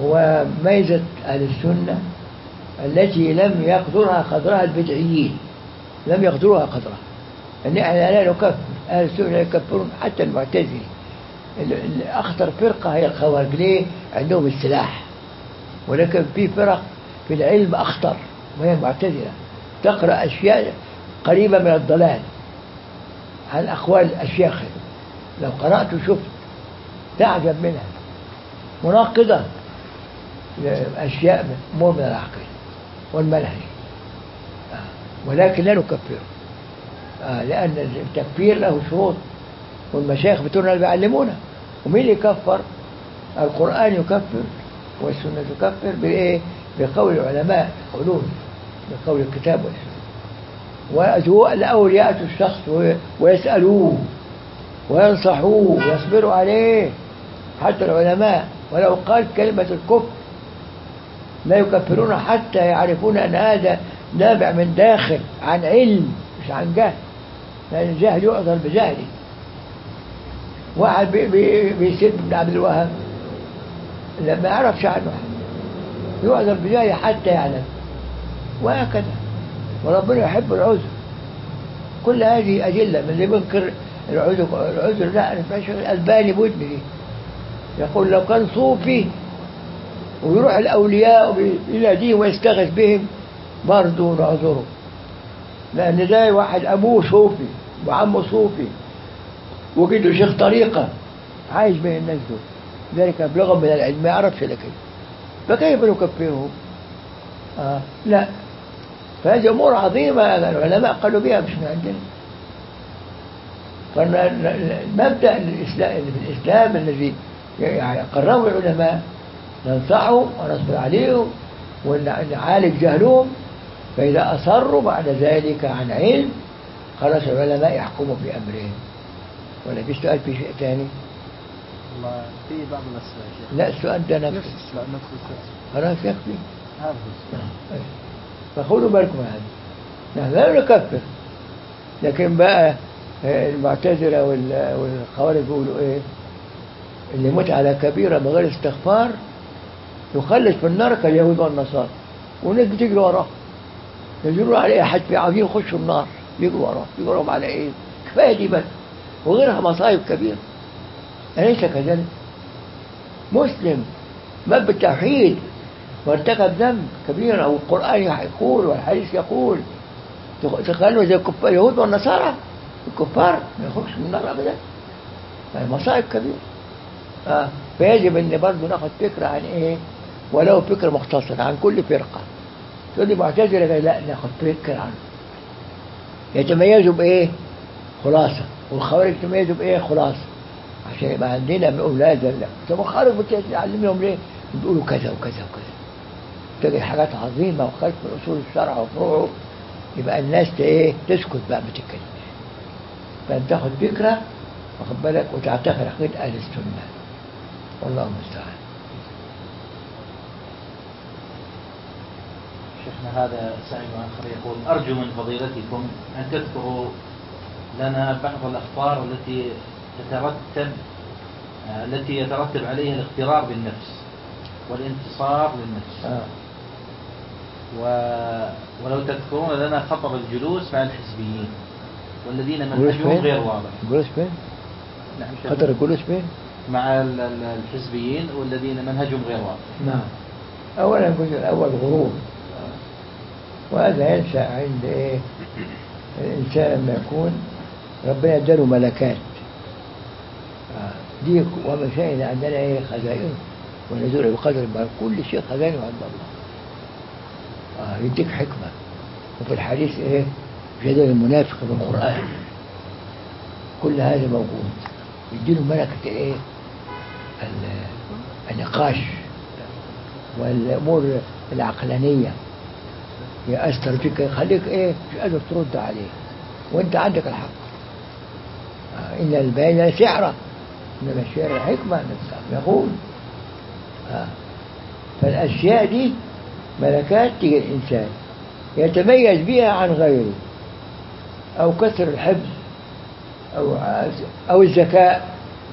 وميزة أهل السنة التي لم يقدرها قدرها البدعيين. لم يقدروها قدرها. أن إحنا لا نكفر أهل السنة لا يكفرون حتى المعتزلة ال- ال- أخطر فرقة هي الخوارج ليه؟ عندهم السلاح ولكن في فرق في العلم أخطر وهي المعتزلة تقرأ أشياء قريبة من الضلال عن أقوال أشياخ لو قرأت وشفت تعجب منها مناقضة لأشياء أمور من العقل والمنهج آه. ولكن لا نكفر آه. لأن التكفير له شروط والمشايخ بتوعنا اللي بيعلمونا ومين اللي يكفر؟ القرآن يكفر والسنة تكفر بإيه؟ بقول العلماء يقولون بقول الكتاب والسنة. والأول يأتوا الشخص وي- ويسألوه وينصحوه ويصبروا عليه. حتى العلماء ولو قال كلمة الكفر لا يكفرون حتى يعرفون أن هذا نابع من داخل عن علم مش عن جهل. لأن الجهل يعذر بجهله. واحد بي- بي- ابن عبد الوهاب. لما يعرفش عنه يعذر بجهله حتى يعلم. وهكذا. وربنا يحب العذر. كل هذه أدلة من اللي بينكر العذر العذر لا أنا الألباني بودني يقول لو كان صوفي ويروح الأولياء ويناديهم ويستغيث بهم برضه نعذره لأن ده واحد أبوه صوفي وعمه صوفي. وجده شيخ طريقة. عايش بين الناس دول ذلك أبلغهم من العلم ما يعرفش إلا كده فكيف نكفرهم؟ آه لا. فهذه أمور عظيمة العلماء قالوا بها مش من عندنا فالمبدأ الإسلام الإسلام الذي يعني قرروا العلماء ننصحهم ونصبر عليهم ونعالج جهلهم. فإذا أصروا بعد ذلك عن علم خلاص العلماء يحكموا في أمرهم ولا في سؤال في شيء ثاني؟ والله في بعض يا شيخ لا السؤال ده نفسه نفس لا نفس السؤال. خلاص يكفي هذا السؤال. فخذوا بالكم من هذا نحن لا نكفر. لكن بقى آه، المعتزلة وال- والخوارج بيقولوا إيه؟ اللي يموت على كبيرة بغير استغفار يخلد في النار كاليهود والنصارى. والناس بتجري وراه. يجروا على إيه حد عاوزين يخشوا النار. يجروا وراه. يجروا على إيه؟ كفاية دي بس. وغيرها مصايب كبيرة. أليس كذلك؟ مسلم مات بالتوحيد وارتكب ذنب كبير أو القرآن يقول والحديث يقول. تخلوا زي الكفار اليهود والنصارى؟ الكفار ما يخرجش من النار أبدا. يعني مصائب كبيرة. آه. فيجب أن برضه ناخد فكرة عن إيه؟ ولو فكرة مختصرة عن كل فرقة. تقول لي معتزلة قال لا ناخد فكرة عنه يتميزوا بإيه؟ خلاصة. والخوارج يتميزوا بإيه؟ خلاصة عشان يبقى عندنا بنقول لا. طب الخوارج بتعلمهم ليه؟ بيقولوا كذا وكذا وكذا. تجي حاجات عظيمة وخلف من أصول الشرع وفروعه. يبقى الناس إيه؟ تسكت بقى ما تتكلمش فأنت تاخد فكرة واخد بالك وتعتقد عقيدة أهل السنة. والله المستعان. شيخنا هذا سائل آخر يقول أرجو من فضيلتكم أن تذكروا لنا بعض الأخبار التي تترتب آه، التي يترتب عليها الاغترار بالنفس والانتصار للنفس آه. و... ولو تذكرون لنا خطر الجلوس مع الحزبيين والذين منهجهم؟ غير واضح جلوس فين؟ نعم. خطر الجلوس فين؟ مع ال- ال- الحزبيين والذين منهجهم غير واضح نعم أولا الجزء الأول غرور وهذا ينشأ عند إيه الإنسان لما يكون ربنا اداله ملكات. دي وما عندنا إيه؟ خزائن. ونزول بقدر كل شيء خزائنه عند الله. آه يديك حكمة. وفي الحديث إيه؟ جدل المنافق بالقرآن كل هذا موجود. يديله ملكة ال- النقاش والأمور العقلانية. يأثر فيك يخليك إيه؟ مش قادر ترد عليه. وأنت عندك الحق. إن البين سعرة إنما الشعر حكمة يقول. آه. فالأشياء دي ملكات تيجي الإنسان يتميز بها عن غيره. أو كثر الحفظ أو أو الذكاء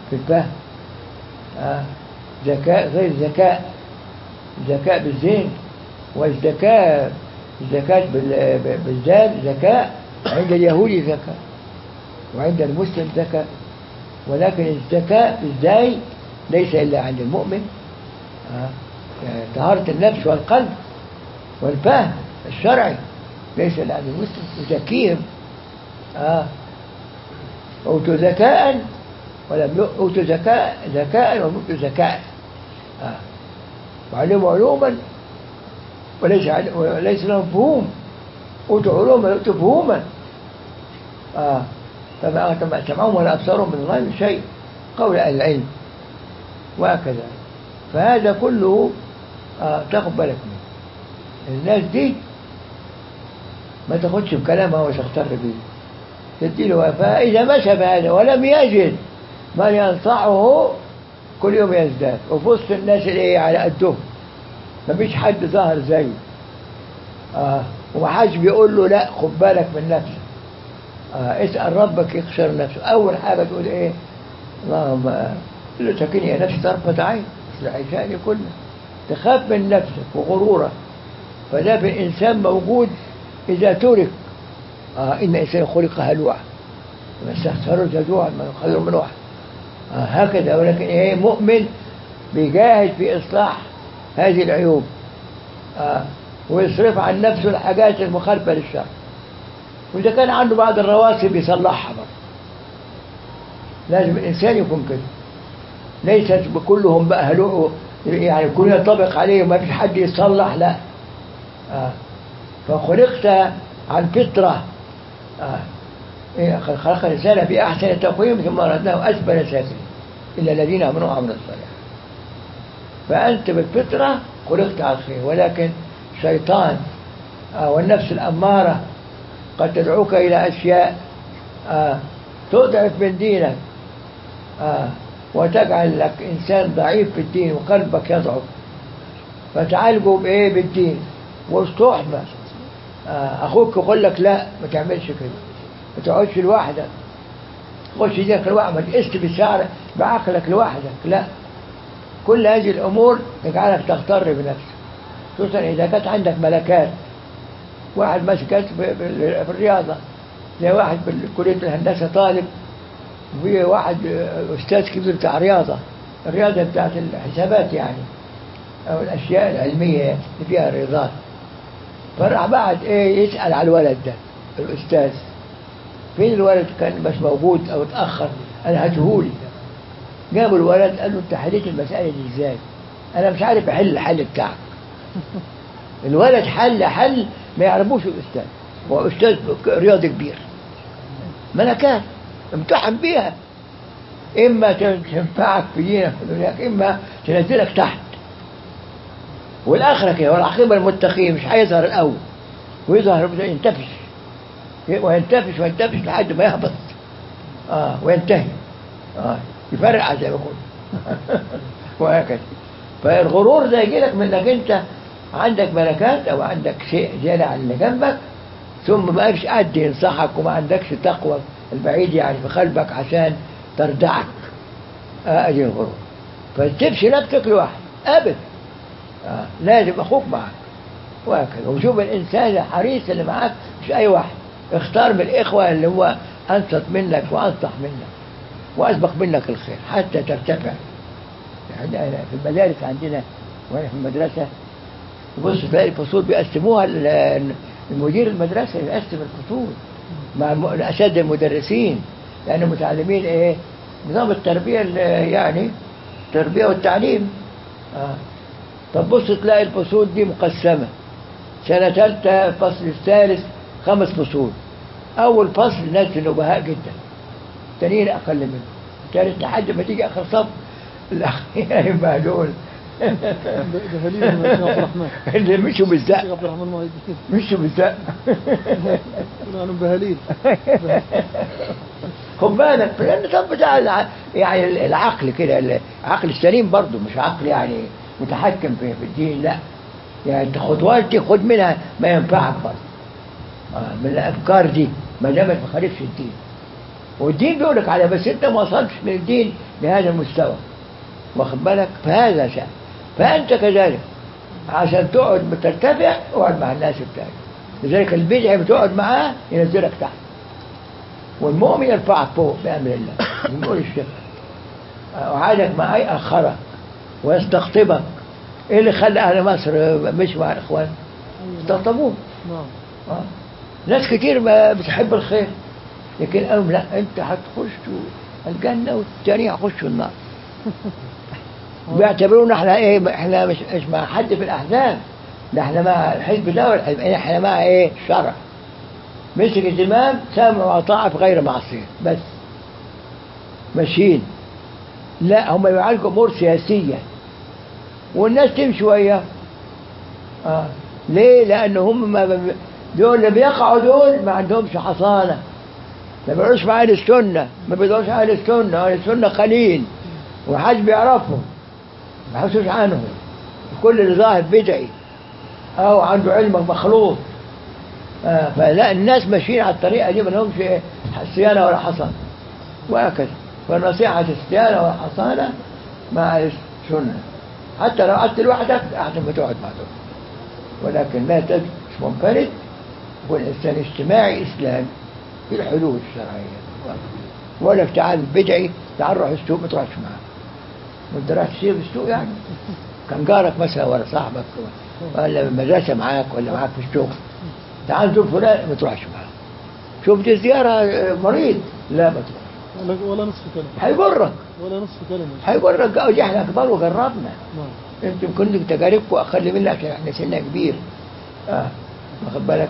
في الفهم. آه. ذكاء غير ذكاء. ذكاء بالزين والذكاء الذكاء بال- بالزال ذكاء عند اليهودي ذكاء. وعند المسلم ذكاء ولكن الذكاء بالزاي ليس إلا عند المؤمن آه. طهارة النفس والقلب والفهم الشرعي ليس إلا عند المسلم يزكيهم آه. أوتوا ذكاء ولم يؤ- أوتوا ذكاء ذكاء ولم يؤتوا ذكاء آه. وعلموا علوما وليس وليس لهم فهوم أوتوا علوما يؤتوا فهوما آه. فما أغتم سمعهم ولا أبصارهم من من شيء قول أهل العلم. وهكذا. فهذا كله آه تاخد بالك منه. الناس دي ما تاخدش بكلامها وتغتر به تديله فإذا مشى بهذا ولم يجد من ينصحه كل يوم يزداد. وفي وسط الناس اللي هي على قدهم. مفيش حد ظاهر زيه. آه ومحدش بيقول له لا خد بالك من نفسك. اسأل ربك يخسر نفسه. أول حاجة تقول إيه؟ اللهم لا تكني يا نفسي طرفة عين. مثل عشاني كله. تخاف من نفسك وغرورك. فده في الإنسان موجود إذا ترك. آه إن الإنسان خلق هلوعا. وما استغفروا جزوعا من خير من واحد آه هكذا. ولكن إيه؟ مؤمن بيجاهد في إصلاح هذه العيوب. آه ويصرف عن نفسه الحاجات المخالفة للشرع. وإذا كان عنده بعض الرواسب يصلحها برضه. لازم الإنسان يكون كده. ليست كلهم بقى هلوع يعني كل ينطبق عليه وما فيش حد يصلح لا. آه. فخلقت عن فطرة. آه. إيه، خلق الإنسان في أحسن تقويم ثم ردناه أسفل سافلين. إلا الذين آمنوا وعملوا الصالحات. فأنت بالفطرة خلقت على الخير ولكن شيطان آه والنفس الأمارة قد تدعوك إلى أشياء آه تضعف من دينك آه وتجعل لك إنسان ضعيف في الدين وقلبك يضعف. فتعالجه بإيه؟ بالدين. والصحبة آه أخوك يقول لك لا ما تعملش كده. ما تقعدش لوحدك. خش ديك لوحدك. ما بالشعر بعقلك لوحدك. لا. كل هذه الأمور تجعلك تغتر بنفسك. خصوصا إذا كانت عندك ملكات. واحد ماسك في الرياضة زي واحد في كلية الهندسة طالب وفي واحد أستاذ كبير بتاع رياضة. الرياضة بتاعت الحسابات يعني أو الأشياء العلمية اللي فيها رياضات. فراح بعد إيه يسأل على الولد ده الأستاذ فين الولد كان مش موجود أو اتأخر؟ أنا هاتهولي. جابوا الولد قال له أنت حليت المسألة دي إزاي؟ أنا مش عارف أحل الحل بتاعك. الولد حل حل ما يعرفوش الأستاذ. هو أستاذ رياضي كبير. ملكات امتحن بيها. إما تنفعك في دينك في دنياك إما تنزلك تحت. والآخرة كده والعقيبة المتقين مش هيظهر الأول. ويظهر ينتفش. وينتفش وينتفش لحد ما يهبط. آه وينتهي. آه يفرقع زي ما قلنا وهكذا. فالغرور ده يجي لك من إنك أنت عندك ملكات أو عندك شيء زيادة عن اللي جنبك ثم ما فيش حد ينصحك وما عندكش تقوى البعيد يعني في قلبك عشان تردعك آه ادي الغرور. فتسيبش نفسك لوحدك ابدا آه لازم أخوك معك. وهكذا. وشوف الإنسان الحريص اللي معاك مش أي واحد. اختار من الإخوة اللي هو أنصت منك وأنصح منك وأسبق منك الخير حتى ترتفع. يعني في المدارس عندنا وأنا في المدرسة بص تلاقي الفصول بيقسموها المدير المدرسة يقسم الفصول مع الاساتذه المدرسين لأن المتعلمين إيه؟ نظام التربية يعني التربيه والتعليم. آه. طب بص تلاقي الفصول دي مقسمة. سنة ثالثه الفصل الثالث خمس فصول. أول فصل ناس نبهاء جدا التانيين أقل منه الثالث لحد ما تيجي آخر صف الأخير يبقى من الشيخ عبد الرحمن اللي مشوا بالزق عبد الرحمن ما مشوا بالزق أنا بهليل. خد بالك لأن طب بتاع يعني العقل كده العقل السليم برضه مش عقل يعني متحكم في, الدين لا. يعني انت خطوات دي خد منها ما ينفعك برضه. آه، من الأفكار دي ما دام ما تخالفش الدين. والدين بيقول لك على بس انت ما وصلتش من الدين لهذا المستوى. واخد بالك؟ فهذا شأن. فأنت كذلك. عشان تقعد ترتفع اقعد مع الناس بتاعك لذلك البدع بتقعد معاه ينزلك تحت. والمؤمن يرفعك فوق بأمر الله. بنقول الشيخ. وعادك معي أخرك ويستقطبك إيه اللي خلى أهل مصر مش مع الإخوان استقطبوه نعم آه. ناس كتير ما بتحب الخير. لكن قالوا لا أنت هتخش الجنة والتاني هيخش النار. بيعتبرونا إحنا إيه إحنا مش مش مع حد في الاحزاب ده إحنا مع الحزب ده والحزب إحنا مع إيه الشرع مسك الزمام سمع وطاعة في غير معصية بس. ماشيين. لا هم بيعالجوا أمور سياسية. والناس تمشي وياه. آه. ليه؟ لأن هم ما دول اللي بيقعوا دول ما عندهمش حصانة. ما بيقعدوش مع أهل السنة. ما بيقعدوش أهل السنة. أهل السنة قليل. وحاج بيعرفهم. ما يحسوش عنهم كل اللي ظاهر بدعي. أو عنده علم مخلوط. آه، فلا الناس ماشيين على الطريقة دي ما لهمش صيانة ولا حصانة. وهكذا. فالنصيحة الصيانة والحصانة مع السنة حتى لو قعدت لوحدك أحسن ما تقعد مع دول. ولكن تجد مش منفرد. والإنسان اجتماعي إسلامي في الحلول الشرعية. ولا تعال بدعي تعال روح السوق ما تروحش معاه. وانت رايح تسير السوق يعني؟ كان جارك مثلا ولا صاحبك ولا المدرسة معاك ولا معاك في الشغل. تعال زور فلان ما تروحش معاه. شوف دي زيارة آه، مريض. لا ما تروح. ولا, نصف كلمة. هيجرك ولا نصف كلمة. هيجرك دي إحنا كبار وجربنا نعم. أنتم كنتم تجاربكم أقل منا عشان إحنا سننا كبير. آه واخد بالك؟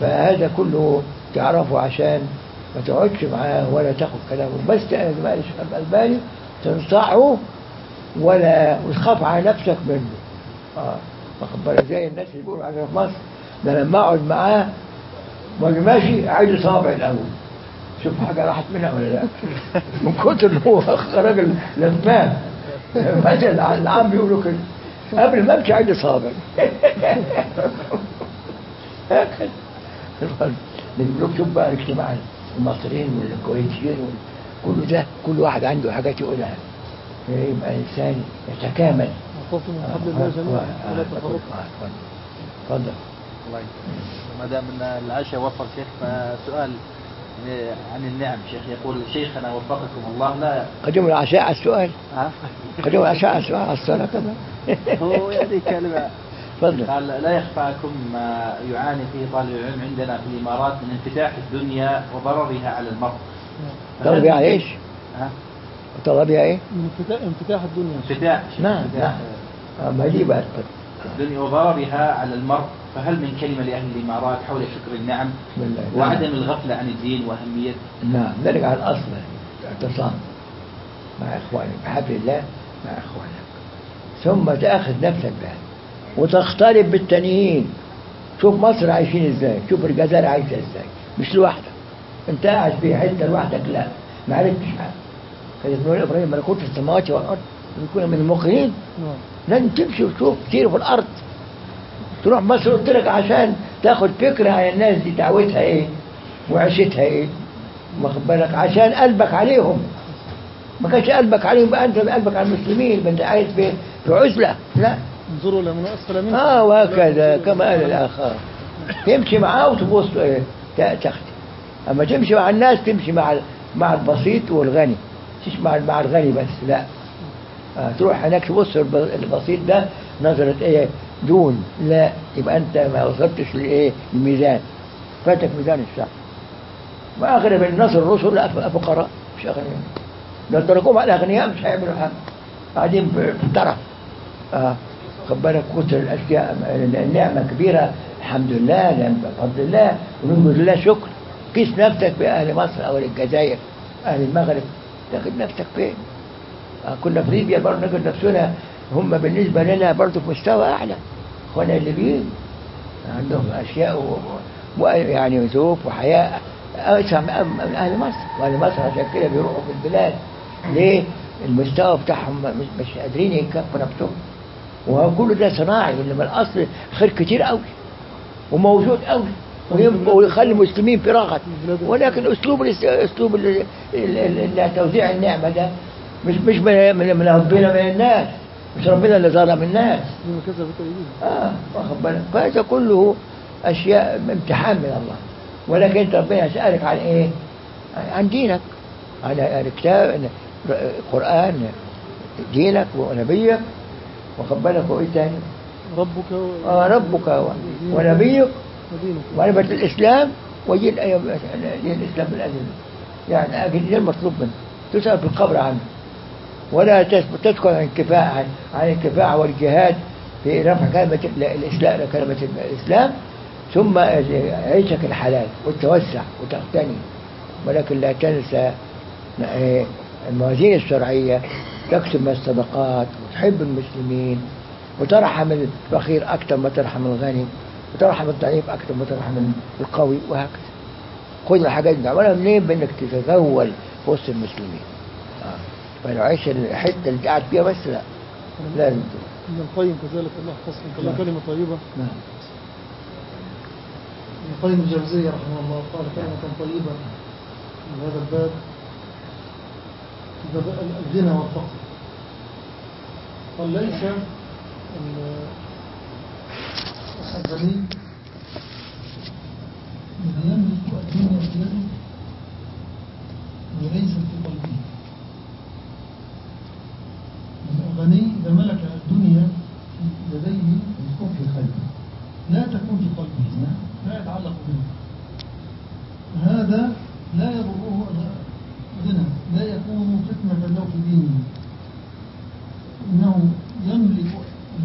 فهذا كله تعرفه عشان ما تقعدش معاه ولا تاخد كلامه. بس الشيخ الالباني تنصحه ولا وتخاف على نفسك منه. آه واخد بالك زي الناس اللي بيقولوا علينا في مصر ده لما أقعد معاه واجي ماشي اعيد صابع الأول. شوف حاجة راحت منها ولا لا؟ من كتر ان هو راجل لمام مثلا العام بيقولوا كده. قبل ما أمشي عيد صابع بيقولوا شوف بقى الاجتماع المصريين والكويتيين وال- كل ده كل واحد عنده حاجات يقولها. يبقى انسان يتكامل. الله جميعا. ولا تفرقوا تفضل الله يكرمك. ما دام إن العشاء وصل شيخ فسؤال آه، عن النعم. شيخ يقول شيخنا وفقكم الله لا قدموا العشاء على السؤال. قدموا العشاء على السؤال على الصلاة كذا هو يعني كلمة. تفضل قال لا يخفاكم ما يعاني فيه طالب العلم عندنا في الإمارات من انفتاح الدنيا وضررها على المرء. طلب بها إيش؟ ها؟ طلب بها إيه؟ انفتاح, انفتاح الدنيا. انفتاح. نعم نعم. آه، ما دي بقى الدنيا وضررها على المرء. فهل من كلمة لأهل الإمارات حول شكر النعم وعدم الغفلة عن الدين وأهمية؟ نعم نرجع الأصل. اعتصام. مع إخوانك. بحبل الله مع إخوانك. ثم تأخذ نفسك بها وتختلط بالتانيين شوف مصر عايشين إزاي. شوف الجزائر عايشة إزاي. مش لوحدك انت قاعد في حتة لوحدك لا. ما عرفتش حاجة كان ابن إبراهيم ملكوت السماوات والأرض يكون من الموقنين نعم. لازم تمشي وتشوف كتير في الأرض. تروح مصر قلت لك عشان تاخد فكرة عن الناس دي دعوتها إيه؟ وعيشتها إيه؟ واخد بالك؟ عشان قلبك عليهم. ما كانش قلبك عليهم بقى أنت قلبك على المسلمين ما أنت عايز في في عزله لا. انظروا لمن أسفل منكم. آه وهكذا كما قال الآخر. تمشي معاه وتبص إيه؟ تا- أما تمشي مع الناس تمشي مع مع البسيط والغني. تمشي مع مع الغني بس لا. آه تروح هناك تبص الب- البسيط ده نظرة إيه؟ دون. لا. يبقى أنت ما وصلتش لإيه؟ الميزان فاتك ميزان الشعب. واغلب الناس الرسل فقراء مش اغنياء لو تركوهم على الاغنياء مش هيعملوا حاجة. قاعدين في الطرف آه. خد بالك كتر الأشياء النعمة كبيرة. الحمد لله بفضل الله. ونقول لله شكر. قيس نفسك باهل مصر أو الجزائر أهل المغرب تاخد نفسك فين؟ كنا في ليبيا برضه نجد نفسنا هم بالنسبة لنا برضه في مستوى أعلى. اخوانا الليبيين عندهم أشياء و... و... يعني ظروف وحياة أوسع من من أهل مصر. وأهل مصر عشان كده بيروحوا في البلاد. ليه؟ المستوى بتاعهم مش, قادرين يكفوا نفسهم. وهو كل ده صناعي إنما الأصل خير كتير قوي وموجود قوي ويخلي المسلمين في رغد ولكن أسلوب أسلوب توزيع النعمة ده مش مش من من من ربنا من الناس. مش ربنا اللي ظلم الناس. آه واخد بالك؟ فهذا كله أشياء امتحان من الله. ولكن أنت ربنا يسألك عن إيه؟ عن دينك. عن الكتاب القرآن دينك ونبيك. واخد بالك؟ وإيه تاني؟ ربك و... آه ربك و- ونبيك. معرفة الإسلام ودين أي دين الإسلام الأزلي يعني أجل المطلوب منه. تسأل في القبر عنه. ولا تذكر عن الكفاءة عن, الكفاءة والجهاد في رفع كلمة ال- الإسلام كلمة الإسلام. ثم عيشك الحلال وتوسع وتغتني ولكن لا تنسى آه، الموازين الشرعية. تكتب من الصدقات وتحب المسلمين. وترحم الفقير أكثر ما ترحم الغني. وترحم الضعيف أكثر ما ترحم القوي وهكذا. خذ الحاجات دي. ولا منين بأنك تتزول في وسط المسلمين. فلو عيش الحتة اللي قاعد فيها بس لا. لازم ابن القيم كذلك الله يحفظه الله نعم. كلمة طيبة. نعم. ابن القيم الجوزية رحمه الله قال كلمة طيبة. في هذا الباب. الغنى والفقر. قال ليس ال- الغني الذي يملك الدنيا في يده وليست في قلبه الغني إذا ملك الدنيا في يديه تكون في قلبي لا تكون في قلبه لا يتعلق به هذا لا يضره الغنى لا يكون فتنة له في دينه إنه يملك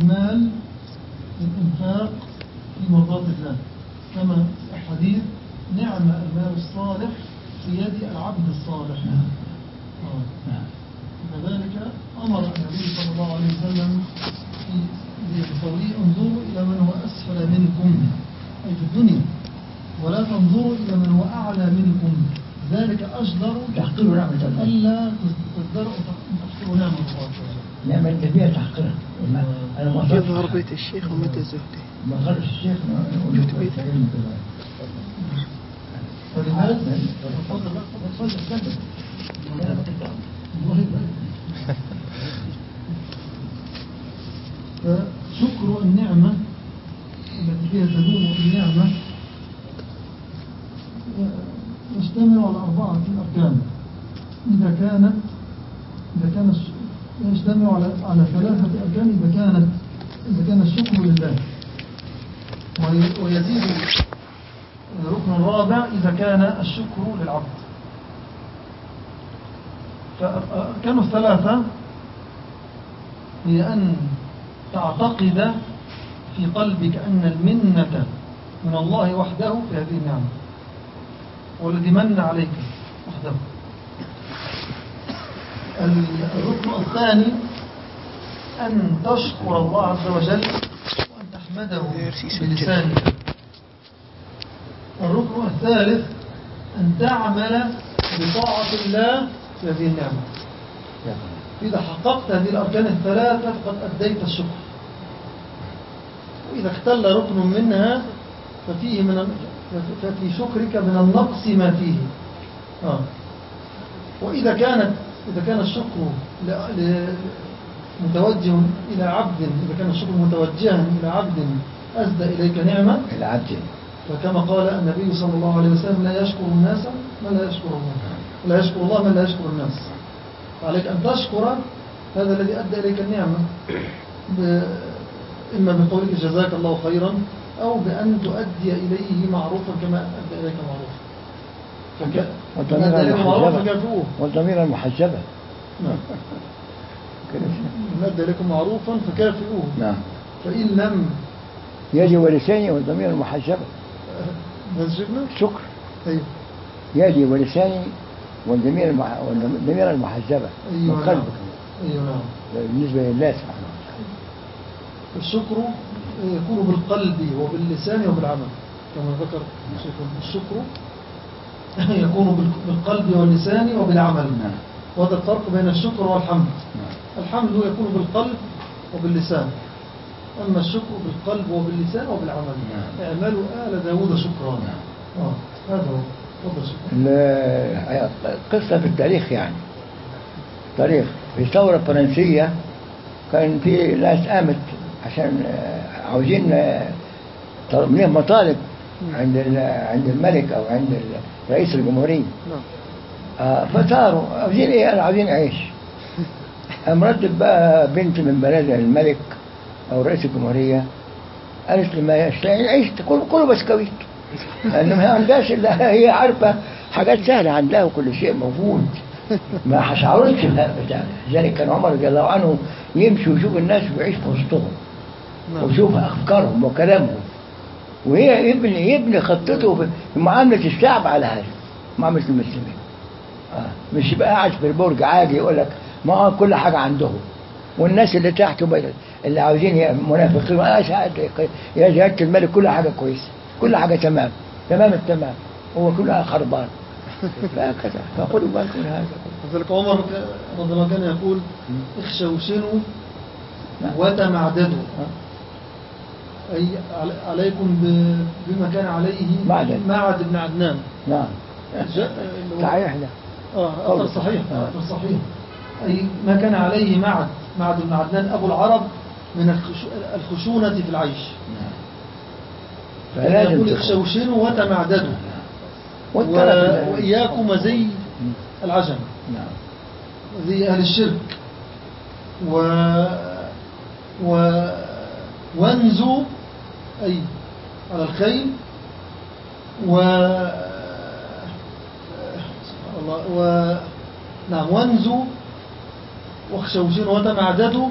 المال للإنفاق في مرضاة الله. كما في الحديث نعم المال الصالح في يد العبد الصالح. آه. نعم. كذلك أمر النبي صلى الله عليه وسلم في بقوله انظروا إلى من هو أسفل منكم أي في الدنيا. ولا تنظروا إلى من هو أعلى منكم. ذلك أجدر تحقير نعمة الله. ألا تقدروا تحقروا نعمة الله. نعمة النبي تحقيرها. يظهر بيت الشيخ ومتى زهده خرج الشيخ يبارك فشكر النعمة التي فيها تدوم النعمة يجتمع على أربعة أركان إذا كانت إذا كان يجتمع على على ثلاثة أركان إذا كانت إذا كان الشكر لله. وي- ويزيد الركن الرابع إذا كان الشكر للعبد. فأركان الثلاثة هي أن تعتقد في قلبك أن المنة من الله وحده في هذه النعمة والذي من عليك وحده. الركن الثاني أن تشكر الله عز وجل وأن تحمده بلسانك. الركن الثالث أن تعمل بطاعة الله في هذه النعمة. إذا حققت هذه الأركان الثلاثة فقد أديت الشكر. وإذا اختل ركن منها ففيه من ففي شكرك من النقص ما فيه. آه. وإذا كانت إذا كان الشكر. متوجه إلى عبد إذا كان الشكر متوجها إلى عبد أسدى إليك نعمة العبد فكما قال النبي صلى الله عليه وسلم لا يشكر الناس من لا يشكر الله لا يشكر الله من لا يشكر الناس عليك أن تشكر هذا الذي أدى إليك النعمة ب... إما بقولك جزاك الله خيرا أو بأن تؤدي إليه معروفا كما أدى إليك معروفا. والضمير المحجبة. فكافئوه والضمير المحجبة. نعم. من إليكم معروفا فكافئوه. نعم. فإن لم يدي ولساني والضمير المحجبة. نسجدنا شكر. أيوه. يدي ولساني والضمير المح... والضمير المحجبة. من أيوه نعم. قلبك. أيوه نعم. بالنسبة لله سبحانه وتعالى الشكر يكون بالقلب وباللسان وبالعمل كما ذكر الشيخ الشكر. يكون بال- بالقلب واللسان وبالعمل. نعم. وهذا الفرق بين الشكر والحمد. نعم. الحمد يكون بالقلب وباللسان. أما الشكر بالقلب وباللسان وبالعمل. نعم. اعملوا آل داود شكرا. آه. هذا هو. ال- قصة في التاريخ يعني. تاريخ. في الثورة الفرنسية كان في ناس قامت عشان آه، عاوزين آه، لهم مطالب. عند عند الملك أو عند رئيس الجمهورية. نعم. آه، فصاروا عاوزين إيه؟ قالوا عاوزين عيش. قام ردت بقى بنت من بلد الملك أو رئيس الجمهورية قالت لي ما يشتهي العيش كله كله بسكويت لأن ما عندهاش إلا هي عارفة حاجات سهلة عندها وكل شيء موجود. ما حشعرتش بها بتاع. لذلك كان عمر رضي الله عنه يمشي ويشوف الناس ويعيش في وسطهم. ويشوف أفكارهم وكلامهم. وهي يبني يبني خطته في معاملة الشعب على هذا معاملة المسلمين. آه. مش يبقى قاعد في البرج عادي يقول لك ما هو كل حاجة عندهم والناس اللي تحته اللي عاوزين منافقين يا جلاله الملك كل حاجة كويسة كل حاجة تمام. تمام التمام. هو كلها خربان. فهكذا. فخذوا بالكم من هذا. لذلك عمر رضي الله عنه كان يقول اخشوشنوا نعم. وتمعددوا أي عل- عليكم بما كان عليه معدد. معد بن عدنان. نعم. اللي هو- صحيح آه. أثر صحيح آه. أثر صحيح. أي ما كان عليه معد معد بن عدنان أبو العرب من الخش- الخشونة في العيش. نعم. فلازم يقول. اخشوشنوا وتمعددوا و- وإياكم زي العجم. نعم. زي أهل الشرك. و... و... وانزوا أي على الخيل و سبحان الله و نعم وانزوا واخشوشنوا وتمعددوا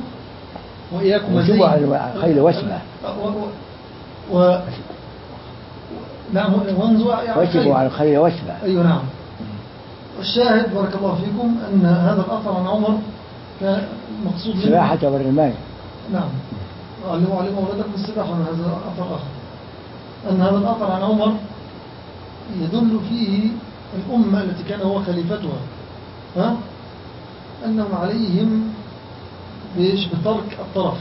وإياكم وجبوا على الخيل واسمة. و... و... و... نعم وانزوا الخيل وجبوا على الخيل وسبة أيوة نعم. الشاهد بارك الله فيكم أن هذا الأثر عن عمر كان مقصود سباحة والرماية نعم. علموا علموا أولادكم السباحة من هذا أثر آخر أن هذا الأثر عن عمر يدل فيه الأمة التي كان هو خليفتها ها؟ أنهم عليهم بإيش؟ بترك الطرف.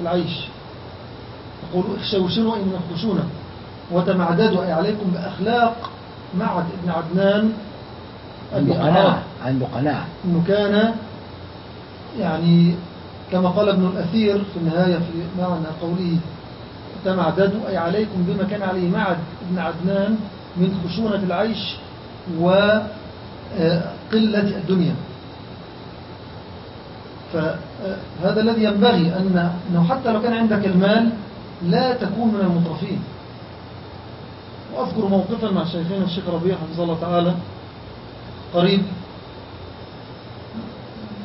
العيش. يقول اخشوشنوا من الخشونة وتمعددوا أي عليكم بأخلاق معد ابن عدنان عنده قناعة عنده قناعة أنه كان يعني كما قال ابن الأثير في النهاية في معنى قوله تمعددوا أي عليكم بما كان عليه معد ابن عدنان من خشونة العيش وقلة الدنيا. فهذا الذي ينبغي أن أنه حتى لو كان عندك المال لا تكون من المطرفين وأذكر موقفا مع شيخنا الشيخ ربيع حفظه الله تعالى قريب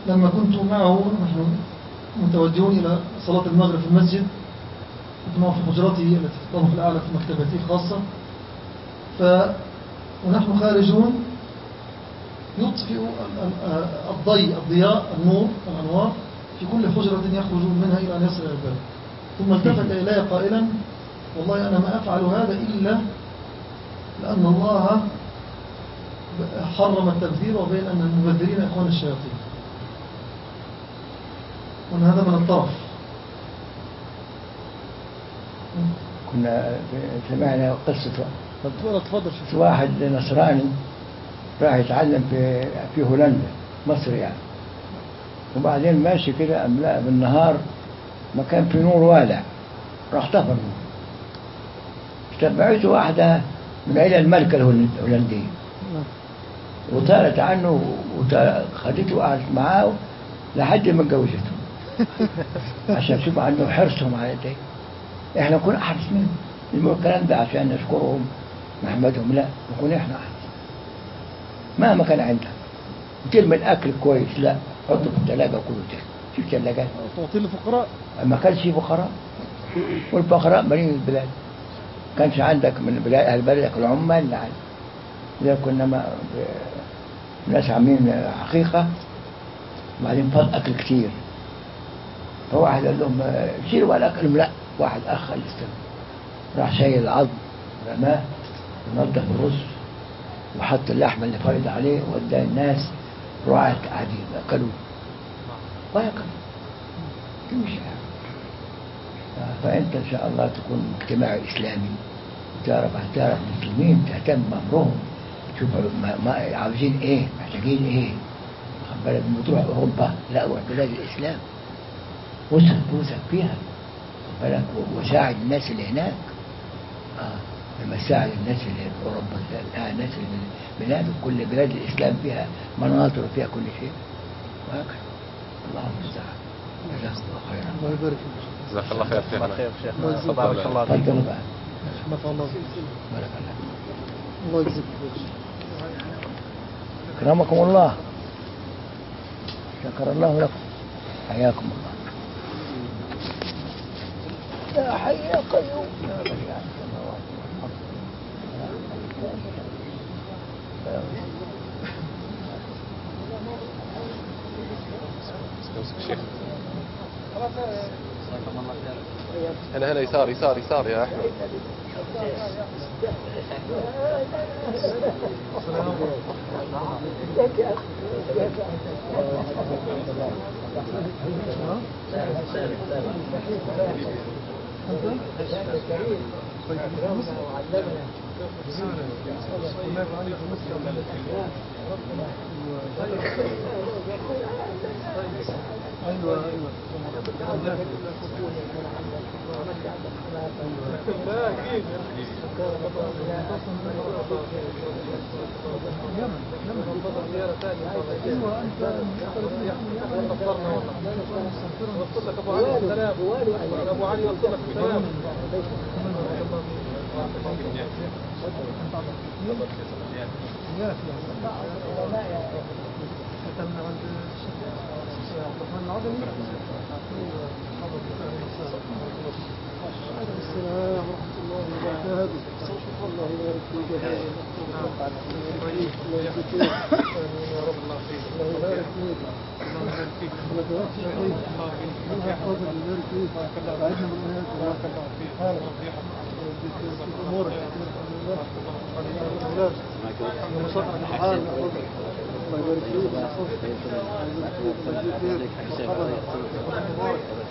لما كنت معه نحن متوجهون إلى صلاة المغرب في المسجد معه في حجرته التي في الطرف الأعلى في مكتبته الخاصة. ف ونحن خارجون يطفئ ال- ال- الضي الضياء النور الأنوار في كل حجرة يخرجون منها إلى أن يصل إلى الباب. ثم التفت إلي قائلا والله أنا ما أفعل هذا إلا لأن الله حرم التبذير وبين أن المبذرين إخوان الشياطين. وأن هذا من الطرف كنا سمعنا قصة تفضل تفضل واحد نصراني راح يتعلم في في هولندا مصر يعني. وبعدين ماشي كده أم لا بالنهار مكان في نور والع راح النور تبعته واحدة من عيلة الملكة الهولند- الهولندية وطارت عنه وخدته وقعدت معاه لحد ما اتجوزته. عشان تشوف عنه حرصهم على ده إحنا نكون أحرص منهم. المهم الكلام ده عشان نشكرهم نحمدهم لا نكون إحنا أحرص. مهما كان عندك ترمي الاكل كويس لا. حطه في الثلاجه وكله تاني في الثلاجات تعطي للفقراء ما كانش في فقراء. والفقراء مالين البلاد كانش عندك من بلاد أهل بلدك العمال اللي عندك. كنا ما ناس عاملين حقيقة بعدين فاض أكل كتير. فواحد قال لهم شيلوا بقى الأكل. لا. واحد أخ قال راح شايل العظم رماه ونضف الرز وحط اللحمة اللي فايض عليه واداه الناس رعاة قاعدين أكلوا ويأكلوا تمشي فأنت إن شاء الله تكون مجتمع إسلامي تعرف تعرف المسلمين تهتم بأمرهم تشوف ما, ما عاوزين إيه محتاجين إيه. واخد بالك لما تروح أوروبا لا روح بلاد الإسلام. واصرف فلوسك فيها. بالك؟ وساعد الناس اللي هناك. آه. لما تساعد الناس اللي في أوروبا تساعد الناس اللي في بلاد كل بلاد الإسلام فيها مناظر وفيها كل شيء. وهكذا. الله المستعان. جزاك الله خيرا. الله يبارك فيك. جزاك الله خير الله شيخنا خير شيخ الله يجزاك بارك الله فيك بقى. نفع الله. بارك الله الله يجزيك خير. أكرمكم الله. شكر الله لكم. حياكم الله. يا حي يا قيوم يا بديع السماوات شيخ هنا هنا يسار يسار يسار يا أحمد. أيوه أيوه لا أكيد أيوه انت وصلت لك ابو علي السلام ابو علي وصلت لك السلام كتبنا عند الشيخ عبد الرحمن العظمي السلام ورحمة الله وبركاته الله يبارك فيك الله يبارك فيك يا رب الله فيك الله يبارك فيك الله يبارك فيك الله يبارك فيك الله ويبارك فيك وعدنا بالله بارك الله فيك امورك الله يبارك فيك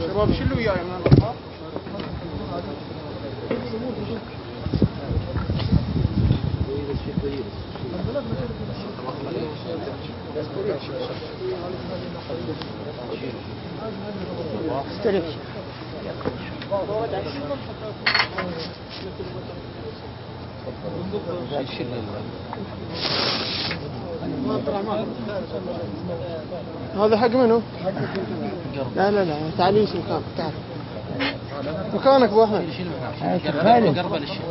شباب شلوا وياي من هذا حق منو؟ لا لا لا تعال يمشي مكانك تعال مكانك ابو احمد قرب للشيخ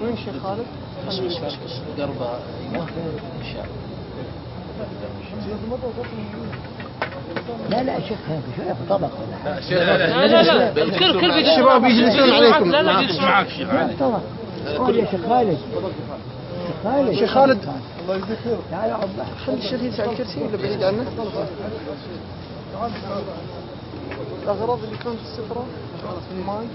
وين الشيخ خالد؟ بس بس بس بس قرب أيوه ان شاء الله لا لا شيخ هذا شوية في طبق. ولا حاجة لا لا لا الكل كل الشباب. يجلسون يجلس عليكم. معك. لا لا. يجلس معك شيخ. قول يا شيخ خالد. شيخ خالد. شيخ خالد. الله يجزيك خير. تعال اقعد معك خلي الشيخ يجلس على الكرسي ولا بعيد عنه؟ الأغراض اللي كانت في السفرة الماي.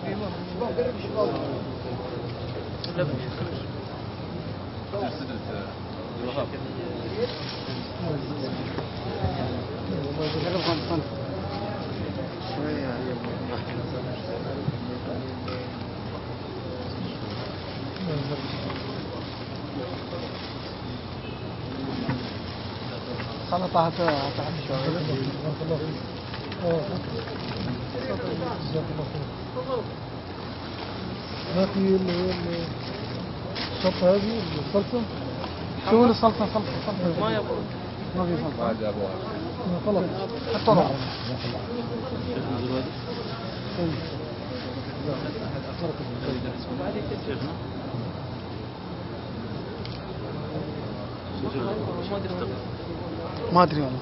سلطة تحت شوية هاتي اللي هي الشطة هذه؟ الصلصة شو السلطة سلطة سلطة ما يبغى ما في سلطة خلاص ما أدري والله.